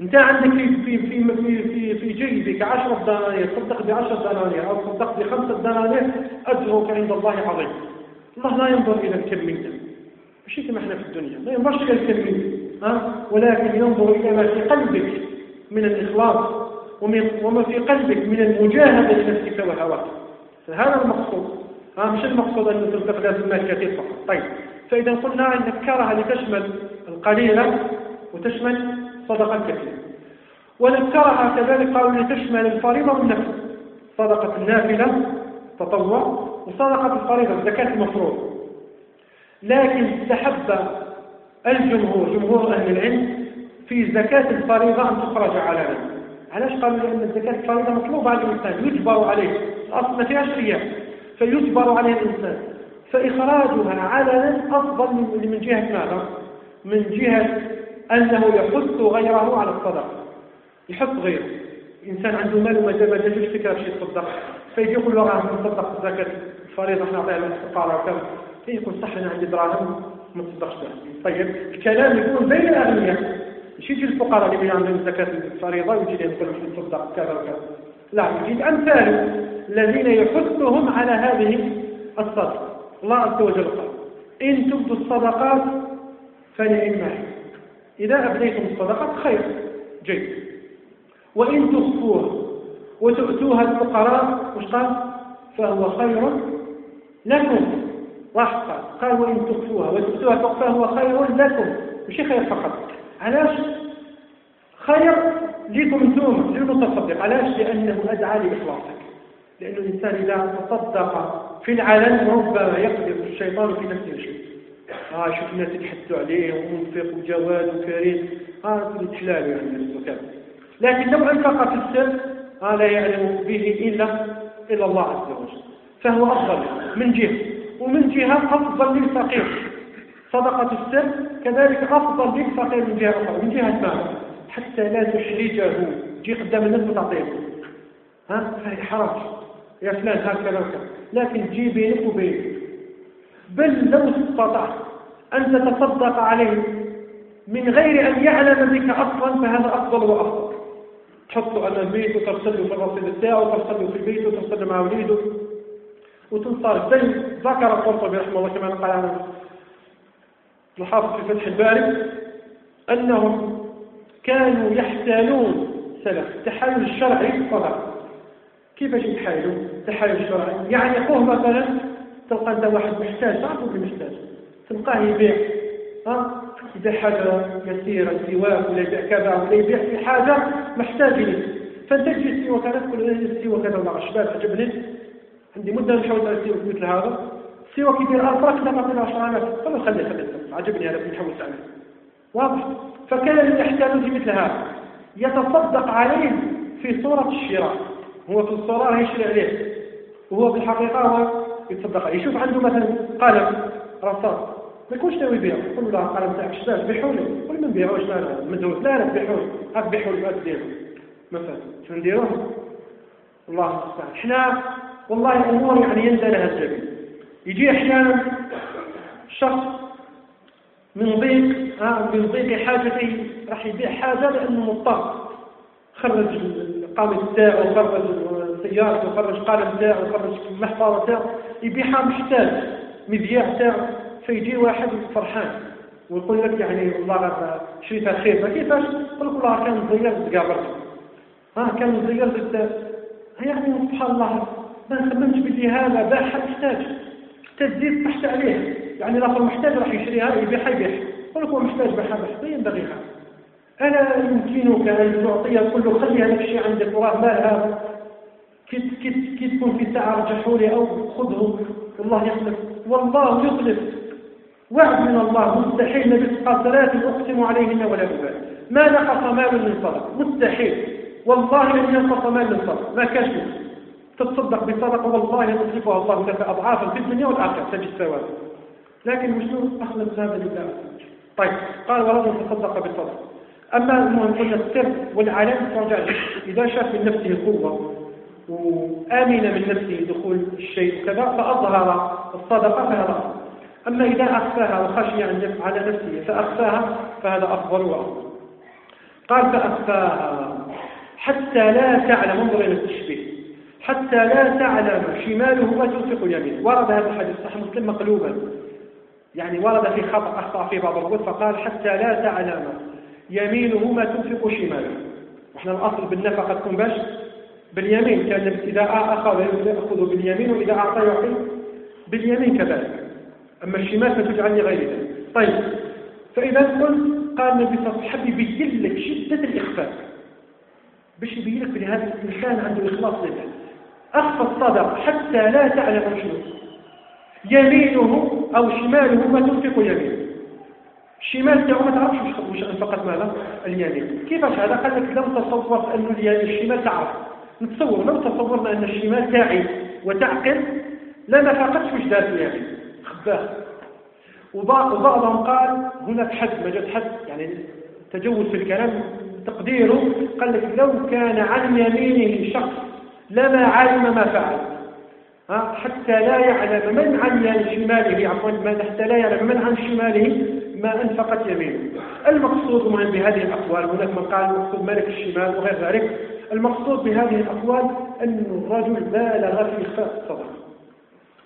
أنت عندك في في في في في, في جيبك 10 دنانير تصدق ب 10 دنانير أو تصدق ب 5 دنانير أجرك عند الله عظيم. الله لا ينظر إلى الكميه ماشي كما إحنا في الدنيا. ما ينظرش إلى الكميه ها؟ ولكن ينظر إلى ما في قلبك من الإخلاص وما في قلبك من المجاهدة لنفسك وهواك. فهذا المقصود. ها مش المقصود أن تصدق لازم مال كثير فقط. طيب فإذا قلنا أن الكره لتشمل القليلة وتشمل صدقة كثيرة. ونذكرها كذلك قالوا لتشمل الفريضة والنفل صدقة النافلة تطوع وصدقة الفريضة زكاة المفروض. لكن استحب الجمهور جمهور أهل العلم في زكاة الفريضة أن تخرج علنا علاش قالوا لأن الزكاة الفريضة مطلوبة على الإنسان؟ يجبر عليه. الأصل ما فيهاش رياء فيجبر عليه الإنسان. فإخراجها علنا أفضل من جهة ماذا؟ من جهة أنه يحث غيره على الصدقة. يحث غيره. إنسان عنده مال وما ما تجوش فكرة باش يتصدق. فيجي يقول له راه نتصدق زكاة الفريضة إحنا نعطيها للفقراء وكذا يقول صح أنا عندي دراهم ما تصدقش طيب الكلام يكون بين الأغنياء. مش يجي الفقراء اللي عندهم زكاة الفريضة ويجي لهم يقول لهم نتصدق كذا وكذا. لا يجي أمثاله الذين يحثهم على هذه الصدقة. الله عز وجل قال إن تبدوا الصدقات فنعم إذا أبديتم الصدقات خير. جيد. وإن تخفوها وتؤتوها الفقراء وش قال؟ فهو خير لكم. راح قال وإن تخفوها وتؤتوها فهو خير لكم. مش خير فقط. علاش خير لكم أنتم للمتصدق؟ علاش؟ لأنه أدعى لإخلاصك. لأن الإنسان إذا تصدق في العلن ربما يقدر الشيطان في نفسه شيء. آه شوف الناس يتحدثوا عليه ومنفق وجواد وكريم. آه تحلال يعني وكذا لكن لو أنفق في السر آه لا يعلم به إلا إلا الله عز وجل. فهو أفضل من جهة. ومن جهة أفضل للفقير. صدقة السر كذلك أفضل للفقير من جهة أخرى من جهة ما حتى لا تحرجه جي قدام الناس وتعطيه ها؟ فهي حرج. يا فلان هكذا وكذا. لكن جي بينك وبينك بل لو استطعت أن تتصدق عليه من غير أن يعلم بك أصلا فهذا أفضل وأفضل. تحطه على البيت وترسله في الرصيد بتاعه وترسله في البيت وترسله مع وليده. وتنصرف. زي ذكر القرطبي رحمه الله كما قال عنه. الحافظ في فتح الباري أنهم كانوا يحتالون سلف. التحايل الشرعي طبعا. كيفاش يتحايلوا التحايل الشرعي. يعني يقوه مثلا تلقى أنت واحد محتاج تعرفوا محتاج تلقاه يبيع. ها؟ يبيع حاجة يسيرة سواك ولا يبيع كذا ولا يبيع في حاجة محتاج اليه فأنت تجي السوا كذا تقول له السوا كذا ولا شباب عجبني. عندي مدة نحاول السوا مثل هذا. السوا كيدير الفرق كذا تعطينا 10000 قال خليه خليه. عجبني هذا نحوس عليه واضح. فكان يحتاج مثل هذا. يتصدق عليه في صورة الشراء. هو في الصورة يشري عليه. وهو في الحقيقة هو يتصدق عليه. يشوف عنده مثلا قلم رصاص ما يكونش ناوي يبيع يقول له القلم تاعك شباب بيحوا لي يقول ما نبيعوش لا مدهوش لا لا بيحوا لي هاك بيحوا لي مثلا شنو نديرو الله المستعان. حنا والله الأمور يعني يندى لها الجميع. يجي أحيانا شخص من ضيق من ضيق حاجته راح يبيع حاجة لأنه مضطر. خرج القامة تاعو وخرج سيارته وخرج قلم تاعو وخرج محفظة تاعو يبيعها محتاج. مذياع تاعو فيجي واحد فرحان ويقول لك يعني والله شريتها خير فكيفاش؟ يقول لك والله كان زير تقابلت. ها كان زير يعني سبحان الله ما نخممش بلي هذا باعها محتاج. تزيد تحت عليه. يعني الآخر محتاج راح يشريها يبيعها يبيعها يقول لك هو محتاج باعها باعها ينبغي هذا ألا يمكنك أن تعطي كل له خلي هذا الشيء عندك وراه مالها كي كي تكون في ساعة رجحوا لي أو خذه. والله يخلف. والله يخلف. وعد من الله مستحيل. نبي قاصرات أقسم عليهن ولا أبالي ما نقص مال من صدق مستحيل. والله لن ينقص مال من صدق ما كانش تتصدق بصدقة والله يصرفها الله لك أضعافا في الدنيا والآخرة ثواب لكن مش أخلص هذا لله طيب قال ولد تصدق بالصدق أما المهم قلنا السر والعلم ترجع إذا شاف من نفسه قوة وآمن من نفسه دخول الشيء كذا فأظهر الصدقة فهذا أفضل. أما إذا أخفاها وخشي على نفسه فأخفاها فهذا أفضل وأفضل. قال فأخفاها. حتى لا تعلم انظر إلى التشبيه. حتى لا تعلم شماله ما تنفق يمينه ورد هذا الحديث صحيح مسلم مقلوبا. يعني ورد في خطأ أخطأ في بعض الروايات فقال حتى لا تعلم يمينه ما تنفق شماله. إحنا الأصل بالنفقة تكون باش باليمين كان إذا أخذ يأخذ باليمين وإذا أعطى يعطي باليمين كذلك. أما الشمال فتجعل لغير ذلك. طيب. فإذا قلت قال النبي صلى الله عليه وسلم يبين لك شدة الإخفاء. باش يبين لك بأن هذا الإنسان عنده إخلاص لله. أخفى الصدق حتى لا تعلم شنو. يمينه أو شماله ما تنفق يمينه الشمال تاعو ما تعرفش واش فقط ماذا؟ اليمين. كيفاش هذا؟ قال لك لو تصورت أن الشمال تعرف. نتصور لو تصورنا أن الشمال تاعي وتعقل. واش دار اليمين. خباه وبعضهم قال هناك حد ما جاء حد يعني تجوز في الكلام تقديره قال لك لو كان عن يمينه شخص لما علم ما فعل. حتى لا يعلم من عن شماله عفوا حتى لا يعلم من عن شماله ما أنفقت يمينه. المقصود من بهذه الأقوال هناك من قال المقصود ملك الشمال وغير ذلك. المقصود بهذه الأقوال أن الرجل بالغ في إخفاء الصدقة.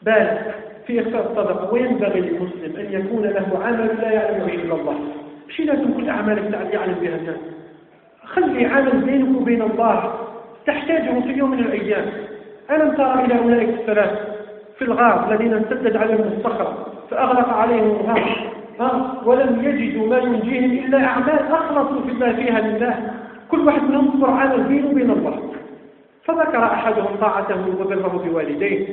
بالغ في إخفاء الصدقة وينبغي للمسلم أن يكون له عمل لا يعلم به إلا الله. مش لازم كل أعمالك يعلم بها الناس خلي عمل بينك وبين الله. تحتاجه في يوم من الأيام. ألم ترى إلى أولئك الثلاث في الغار الذين امتدت عليهم الصخرة فأغلق عليهم الغار؟ ولم يجدوا ما ينجيهم إلا أعمال أخلصوا فيما فيها لله كل واحد منهم صبر على البين وبين الله. فذكر أحدهم طاعته وبره بوالديه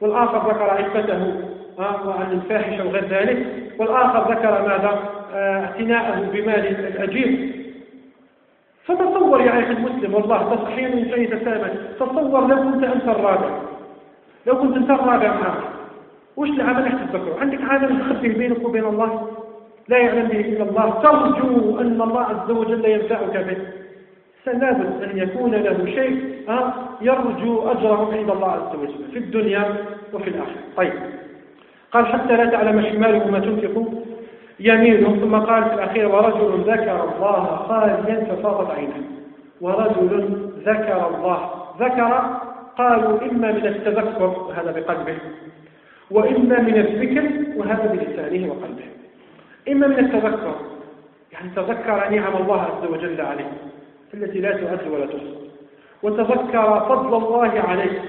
والآخر ذكر عفته وعن الفاحشة وغير ذلك. والآخر ذكر ماذا؟ آه، اعتناءه بمال الأجير فتصور يا أخي المسلم والله تصحيح من شيء تسامح تصور لو كنت أنت الرابع لو كنت أنت الرابع معك وش العمل يحتفكر عندك عمل تخبيه بينك وبين الله؟ لا يعلم به إلا الله. ترجو أن الله عز وجل ينفعك به. فلابد أن يكون له شيء يرجو أجره عند الله عز وجل في الدنيا وفي الآخرة. طيب. قال حتى لا تعلم شماله ما تنفق يمينه ثم قال في الأخير ورجل ذكر الله خاليا ففاضت عينه. ورجل ذكر الله. ذكر قالوا إما من التذكر وهذا بقلبه وإما من الذكر وهذا بلسانه وقلبه. إما من التذكر يعني تذكر نعم الله عز وجل عليه التي لا تعد ولا تحصى وتذكر فضل الله عليه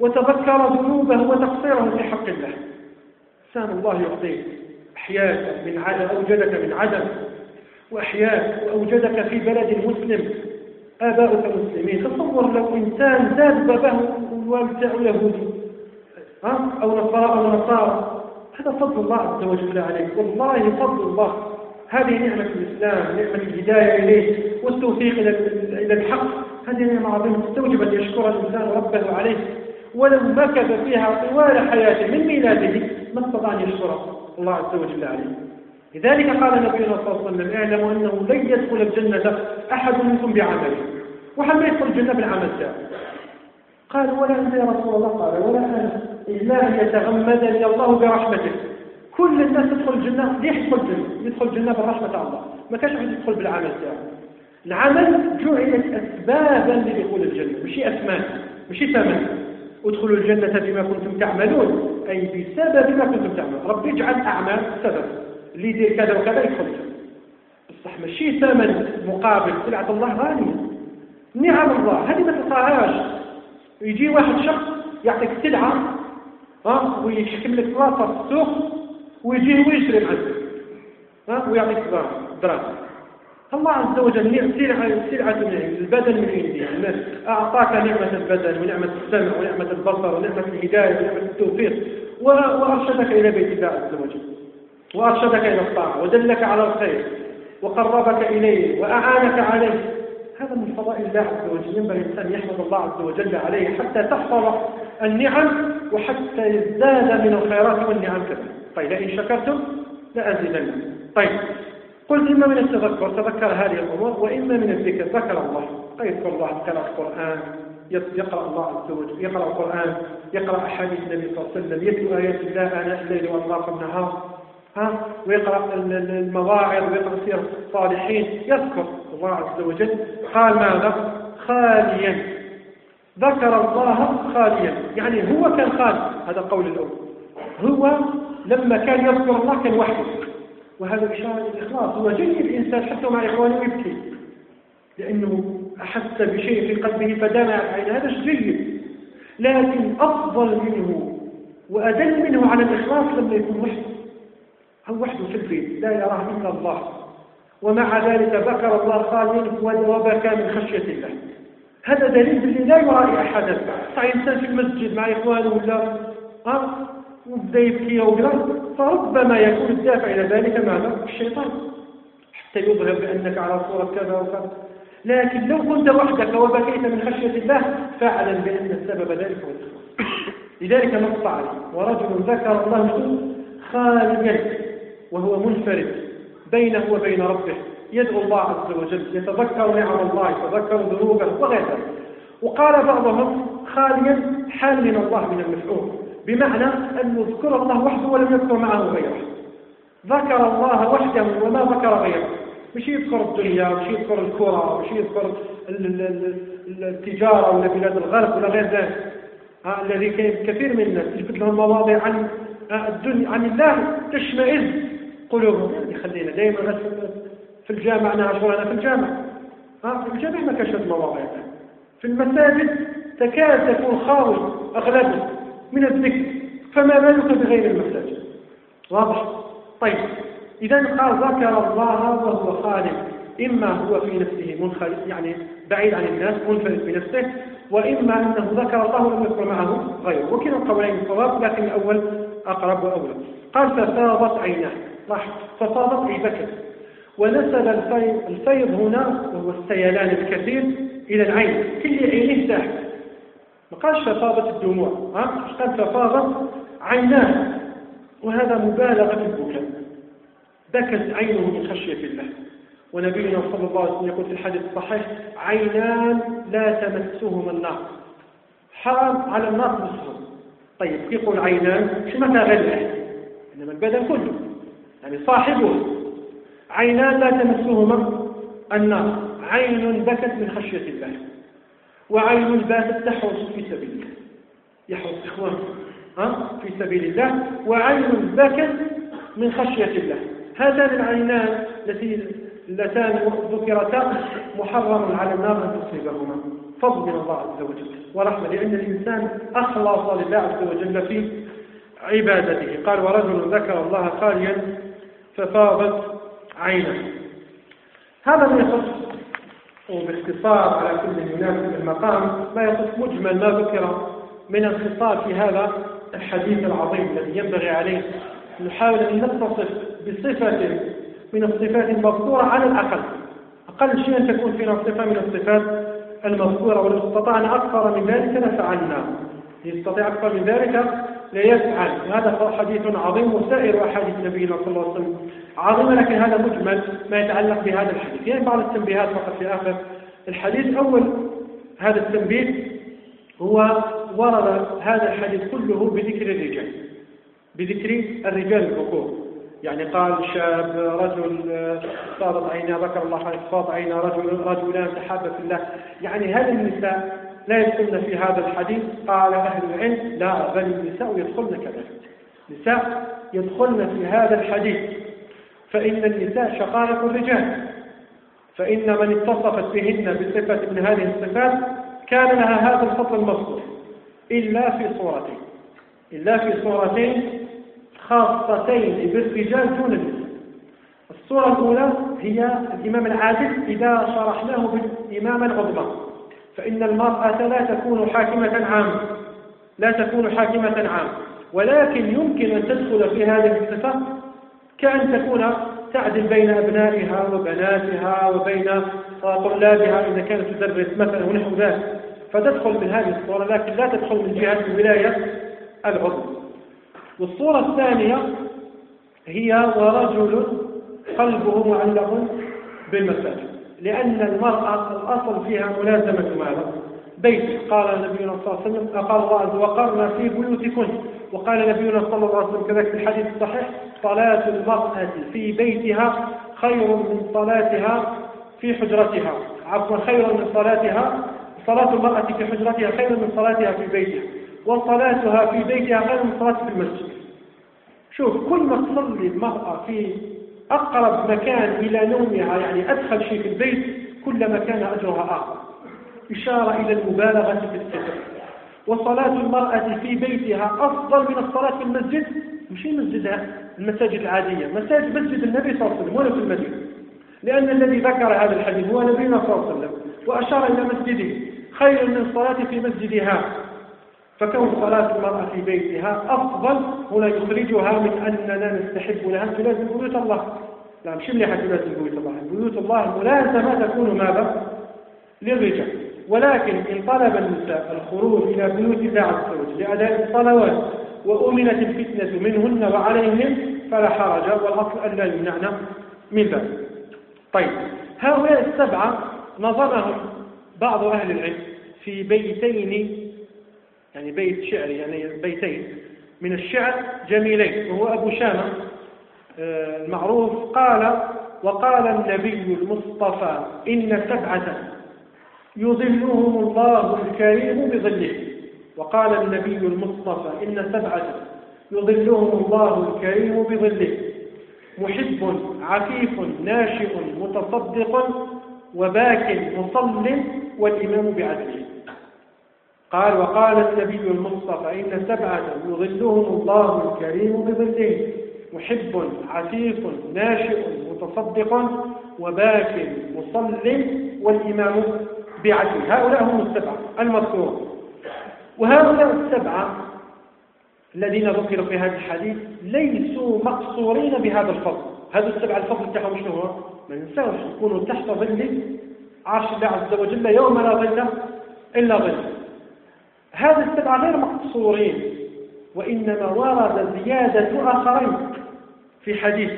وتذكر ذنوبه وتقصيره في حق الله. سام الله يعطيك أحياك من عدم أوجدك من عدم. وأحياك وأوجدك في بلد مسلم. آباؤك مسلمين. تصور لو إنسان زاد بابه والده يهودي أو نصارى أو نصارى. هذا فضل الله عز وجل عليك. والله فضل الله. هذه نعمة الإسلام نعمة الهداية إليه والتوفيق إلى الحق. هذه نعمة عظيمة تستوجب أن يشكر الإنسان ربه عليه. ولو مكث فيها طوال حياته من ميلاده ما استطاع أن يشكر الله عز وجل عليه. لذلك قال نبينا صلى الله عليه وسلم اعلموا أنه لن يدخل الجنة أحد منكم بعمله. وهل ما يدخل الجنة بالعمل؟ تاعه قال ولا أنت يا رسول الله. قال ولا أنا. إلا أن يتغمدني الله برحمته. كل الناس تدخل الجنة. يدخل الجنة؟ يدخل الجنة بالرحمة الله. ما كانش واحد يدخل بالعمل تاعه العمل جعلت أسبابا لدخول الجنة. ماشي أثمان ماشي ثمن. ادخلوا الجنة بما كنتم تعملون أي بسبب ما كنتم تعملون. ربي يجعل أعمال سبب. اللي يدير كذا وكذا يدخل بصح ماشي ثمن مقابل سلعة الله غالية. نعم الله هذه ما تلقاهاش. يجي واحد شخص يعطيك سلعة ها ويحكم لك بلاصة في السوق ويجيه ويشري معك ها ويعطيك دراهم. الله عز وجل سلعة سلعة البدن من عنده أعطاك نعمة البدن ونعمة السمع ونعمة البصر ونعمة الهداية ونعمة التوفيق. وأرشدك إلى بيت الله عز وجل. وأرشدك إلى الطاعة ودلك على الخير وقربك إليه وأعانك عليه. هذا من فضائل الله عز وجل. ينبغي الإنسان يحمد الله عز وجل عليه حتى تحفظ النعم وحتى يزداد من الخيرات والنعم كذلك طيب لئن شكرتم لأزيدنكم. طيب قلت إما من التذكر تذكر هذه الأمور وإما من الذكر ذكر الله. يذكر الله يقرأ القرآن يقرأ الله عز وجل يقرأ القرآن يقرأ أحاديث النبي صلى الله عليه وسلم يتلو آيات الله آناء الليل وأطراف النهار ها؟ ويقرأ المواعظ ويقرأ سير الصالحين. يذكر الله عز وجل. قال ماذا؟ خاليا. ذكر الله خاليا. يعني هو كان خالي هذا القول الأول. هو لما كان يذكر الله كان وحده. وهذا إشارة الإخلاص. هو جيد الإنسان حتى مع إخوانه يبكي. لأنه أحس بشيء في قلبه فدمع عين هذا جيد. لكن أفضل منه وأدل منه على الإخلاص لما يكون وحده. هو وحده في البيت. لا يراه إلا الله. ومع ذلك ذكر الله خاليا وبكى من خشية الله. هذا دليل باللي لا يرى أحدا. صحيح إنسان في المسجد مع إخوانه ولا؟ ها؟ وبدا يبكي وبلا فربما يكون الدافع إلى ذلك ماذا؟ الشيطان حتى يظهر بأنك على صورة كذا وكذا. لكن لو كنت وحدك وبكيت من خشية الله فاعلم بأن السبب ذلك هو لذلك عليه. ورجل ذكر الله خاليا وهو منفرد بينه وبين ربه. يدعو الله عز وجل يتذكر نعم الله يتذكر ذنوبه وغير ذلك وقال بعضهم خاليا حال من الله من المفعول. بمعنى أن يذكر الله وحده ولم يذكر معه غيره. ذكر الله وحده وما ذكر غيره. مش يذكر الدنيا مش يذكر الكرة مش يذكر التجارة ولا بلاد الغرب ولا غير ذلك. الذي كثير من الناس يثبت لهم مواضيع عن الدنيا عن الله تشمئز قلوبهم. يخلينا دائما في الجامع أنا أشغل في الجامع. في الجامع ما كشفت مواضيع في المساجد تكاد تكون خاوي أغلبها من الذكر فما بالك بغير المساجد واضح؟ طيب إذا قال ذكر الله وهو خالق إما هو في نفسه منخرط يعني بعيد عن الناس منفرد بنفسه وإما أنه ذكر الله ولم يذكر معه غيره. وكلا القولين الصواب لكن الأول أقرب وأولى. قال ففاضت عيناه. لاحظ ففاضت أي بكت ونسب الفيض, الفيض هنا وهو السيلان الكثير إلى العين. كل عينه ساحب ما قالش ففاضت الدموع؟ قال؟ ففاضت عيناه. وهذا مبالغة في البكاء. بكت عينه من خشية الله. ونبينا صلى الله عليه وسلم يقول في الحديث الصحيح عينان لا تمسهما النار. حرام على النار مسهم طيب كيف يقول عينان؟ شو معنى غلة؟ إنما البدن كله. يعني صاحبه. عينان لا تمسهما النار. عين بكت من خشية الله. وعين باتت تحرس في سبيل الله يحرس إخوانه في سبيل الله. وعين بكت من خشية الله. هذان العينان التي اللتان ذكرتا محرم على النار أن تصيبهما. فضل من الله عز وجل ورحمة لأن الإنسان أخلص لله عز وجل في عبادته. قال ورجل ذكر الله خاليا ففاضت عينه هذا ما يخص وباختصار على كل يناسب المقام ما يخص مجمل ما ذكر من الخصال في هذا الحديث العظيم الذي ينبغي عليه. نحاول أن نتصف بصفة من الصفات المذكورة على الأقل. أقل شيء أن تكون فينا صفة من الصفات المذكورة ولو استطعنا أكثر من ذلك لفعلنا. يستطيع أكثر من ذلك ليفعل. هذا حديث عظيم وسائر أحاديث نبينا صلى الله عليه وسلم. عظيمة لكن هذا مجمل ما يتعلق بهذا الحديث. يعني بعض التنبيهات فقط في آخر؟ الحديث أول هذا التنبيه هو ورد هذا الحديث كله بذكر الرجال بذكر الرجال الذكور يعني قال شاب رجل صارت عينا ذكر الله عليه صارت عينا رجل رجلان تحابا في الله. يعني هل النساء لا يدخلن في هذا الحديث. قال أهل العلم لا بل النساء يدخلن كذلك. النساء يدخلن في هذا الحديث. فإن النساء شقائق الرجال. فإن من اتصفت بهن بصفة من هذه الصفات كان لها هذا الفضل المذكور. إلا في صورتين. إلا في صورتين خاصتين بالرجال دون النساء. الصورة الأولى هي الإمام العادل إذا شرحناه بالإمامة العظمى. فإن المرأة لا تكون حاكمة عامة لا تكون حاكمة عامة ولكن يمكن أن تدخل في هذه الصفة كأن تكون تعدل بين أبنائها وبناتها وبين طلابها إذا كانت تدرس مثلا ونحو ذلك. فتدخل من هذه الصورة لكن لا تدخل من جهة الولاية العظمى. والصورة الثانية هي ورجل قلبه معلق بالمساجد لأن المرأة الأصل فيها ملازمة ماذا؟ بيت قال نبينا صلى الله عليه وسلم قال الله وقرنا في بيوتكن. وقال نبينا صلى الله عليه وسلم كذلك في الحديث الصحيح صلاة المرأة في بيتها خير من صلاتها في حجرتها. عفوا خير من صلاتها صلاة المرأة في حجرتها خير من صلاتها في بيتها وصلاتها في بيتها خير من صلاتها في المسجد. شوف كل ما تصلي المرأة في أقرب مكان إلى نومها يعني أدخل شيء في البيت كلما كان أجرها أعظم. إشارة إلى المبالغة في الستر وصلاة المرأة في بيتها أفضل من الصلاة في المسجد؟ مش مسجدها المساجد العادية. مساجد مسجد النبي صلى الله عليه وسلم ولا في المدينة. لأن الذي ذكر هذا الحديث هو نبينا صلى الله عليه وسلم وأشار إلى مسجده. خير من الصلاة في مسجدها. فكون صلاة المرأة في بيتها أفضل هنا يخرجها من أننا نستحب لها أن تلازم بيوت الله. لا مش مليحة تلازم بيوت الله. بيوت الله ملازمة تكون ماذا؟ للرجال. ولكن إن طلب النساء الخروج إلى بيوت عز وجل لأداء الصلوات وأمنت الفتنة منهن وعليهم فلا حرج والأصل أن لا يمنعن من ذلك. طيب هؤلاء السبعة نظمهم بعض أهل العلم في بيتين يعني بيت شعري يعني بيتين من الشعر جميلين وهو أبو شامة آه، المعروف قال وقال النبي المصطفى إن سبعة يظلهم الله الكريم بظله. وقال النبي المصطفى إن سبعة يظلهم الله الكريم بظله. محب عفيف ناشئ متصدق وباك مصل والإمام بعدله. قال وقال النبي المصطفى إن سبعة يظلهم الله الكريم بظله. محب عفيف ناشئ متصدق وباك مصل والإمام بعدل هؤلاء هم السبعة المذكورون. وهؤلاء السبعة الذين ذكروا في هذا الحديث ليسوا مقصورين بهذا الفضل. هذا السبع الفضل تاعهم شنو هو؟ ما ننساوش يكونوا تحت ظل عرش الله عز وجل يوم لا ظل إلا ظل. هذا السبع غير مقصورين وإنما ورد زيادة آخرين في حديث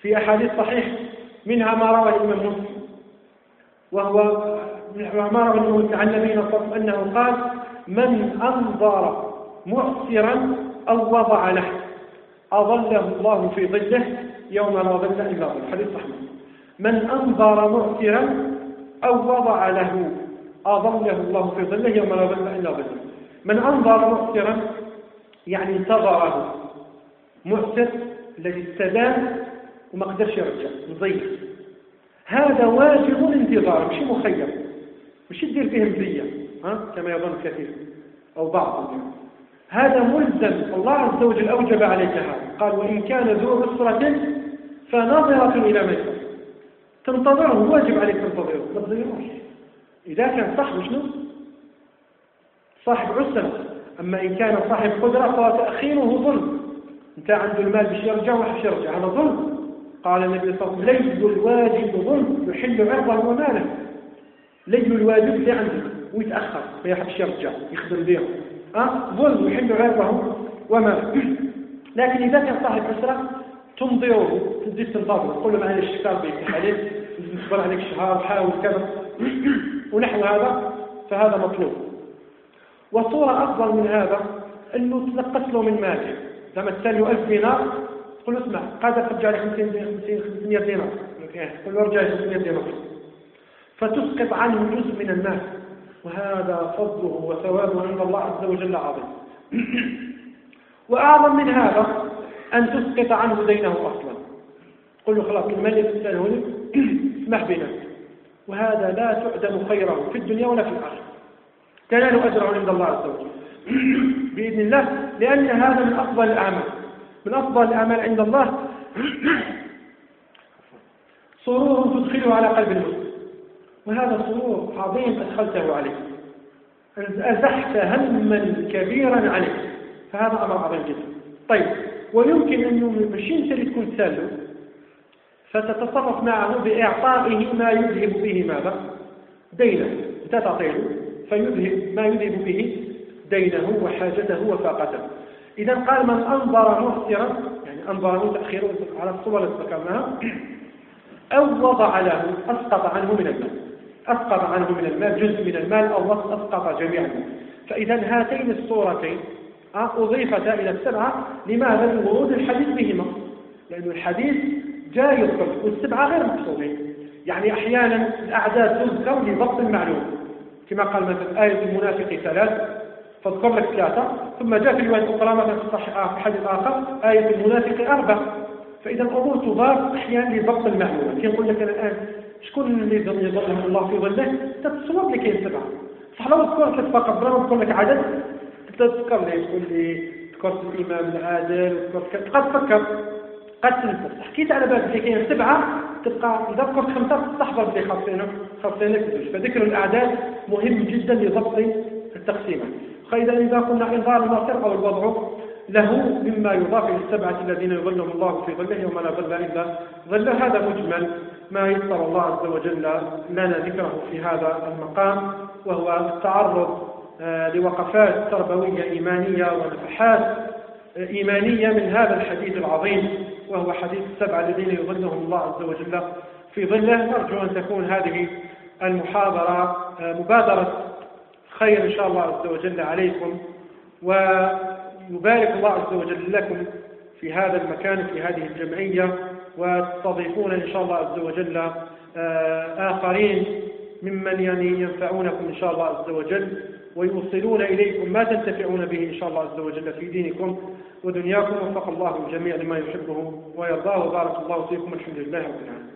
في أحاديث صحيح منها ما روى الإمام مسلم. وهو صلى الله عليه وسلم أنه قال من أنظر معسرا أو وضع له أظله الله في ظله يوم لا ظل إلا ظل حديث صحيح. من أنظر معسرا أو وضع له أظله الله في ظله يوم لا ظل إلا ظله. من أنظر معسرا يعني انتظره معسر الذي استدان وما قدرش يرجع مضيف هذا واجب الانتظار مش مخير. مش تدير فيه مزية ها؟ كما يظن كثير أو بعض هذا ملزم الله عز وجل أوجب عليك هذا. قال وإن كان ذو عسرة فنظرة إلى ميسر تنتظره واجب عليك تنتظره. ما تضيعوش إذا كان صاحب شنو؟ صاحب عسرة. أما إن كان صاحب قدرة فتأخيره ظلم. أنت عنده المال باش يرجع وحش يرجع هذا ظلم. قال النبي صلى الله عليه وسلم ليس الواجب ظلم يحل عرضه وماله ليس الواجب اللي عندك ويتأخر ما يحبش يرجع يخدم بهم. أه؟ ظلم يحل عرضه وماله لكن إذا كان صاحب عسرة تنظره تدي تنتظر تقول له معلش الشكار بيك عليك نصبر عليك شهر حاول كذا. ونحو هذا فهذا مطلوب. وصورة أفضل من هذا أنه تنقص له من ماله. لما تسأله ألف دينار تقول له اسمع قادر ترجع لي 500 دينار. تقول له ارجع لي 500 دينار. فتسقط عنه جزء من المال. وهذا فضله وثوابه عند الله عز وجل عظيم وأعظم من هذا أن تسقط عنه دينه أصلا. قل له خلاص المال تسأله اسمح بنا. وهذا لا تعدم خيره في الدنيا ولا في الآخرة. تنال أجره عند الله عز وجل. بإذن الله لأن هذا من أفضل الأعمال. من أفضل الأعمال عند الله. سرور تدخله على قلب المسلم. وهذا سرور عظيم أدخلته عليه. أزحت هما كبيرا عليه. فهذا أمر عظيم جدا. طيب ويمكن أنه ماشي أنت اللي تكون تساله فتتصرف معه بإعطائه ما يذهب به ماذا؟ دينه. أنت تعطيه فيذهب ما يذهب به دينه وحاجته وفاقته. إذا قال من أنظر مؤثرا يعني أنظر تأخيره على الصور التي ذكرناها أو وضع له أسقط عنه من المال أسقط عنه من المال جزء من المال أو أسقط جميعا. فإذا هاتين الصورتين أضيفتا إلى السبعة لماذا؟ لورود الحديث بهما. لأن الحديث جاء يذكر والسبعة غير مقصودين يعني أحيانا الأعداد تذكر لضبط المعلوم. كما قال مثلا آية المنافق ثلاث فاذكر لك ثلاثة ثم جاء في رواية أخرى مثلا في الصحيح في حديث آخر آية المنافق أربع فإذا الأمور تضاف أحيانا لضبط المعلومة كي نقول لك أنا الآن شكون اللي يظلم الله في ظله؟ تتصور لي كاين سبعة صح لو تذكر لك فقط بلا ما لك عدد. تذكر لي تقول لي ذكرت الإمام العادل قد تفكر قد تنسى. حكيت على بالك اللي كاين سبعة تبقى إذا ذكرت خمسة تحضر بلي خاصينك خاصينك. فذكر الأعداد مهم جدا لضبط التقسيمات فإذا إذا قلنا إنظار الناصر أو الوضع له مما يضاف إلى السبعة الذين يظلهم الله في ظله يوم لا ظل إلا ظل هذا مجمل ما يسر الله عز وجل لنا ذكره في هذا المقام وهو التعرض آه، لوقفات تربوية إيمانية ونفحات آه، إيمانية من هذا الحديث العظيم وهو حديث السبعة الذين يظلهم الله عز وجل في ظله. نرجو أن تكون هذه المحاضرة آه، مبادرة خير إن شاء الله عز وجل عليكم ويبارك الله عز وجل لكم في هذا المكان في هذه الجمعية وتستضيفون إن شاء الله عز وجل آه، آخرين ممن يعني ينفعونكم إن شاء الله عز وجل ويوصلون إليكم ما تنتفعون به إن شاء الله عز وجل في دينكم ودنياكم. وفق الله الجميع لما يحبه ويرضاه. وبارك الله فيكم الحمد لله رب العالمين.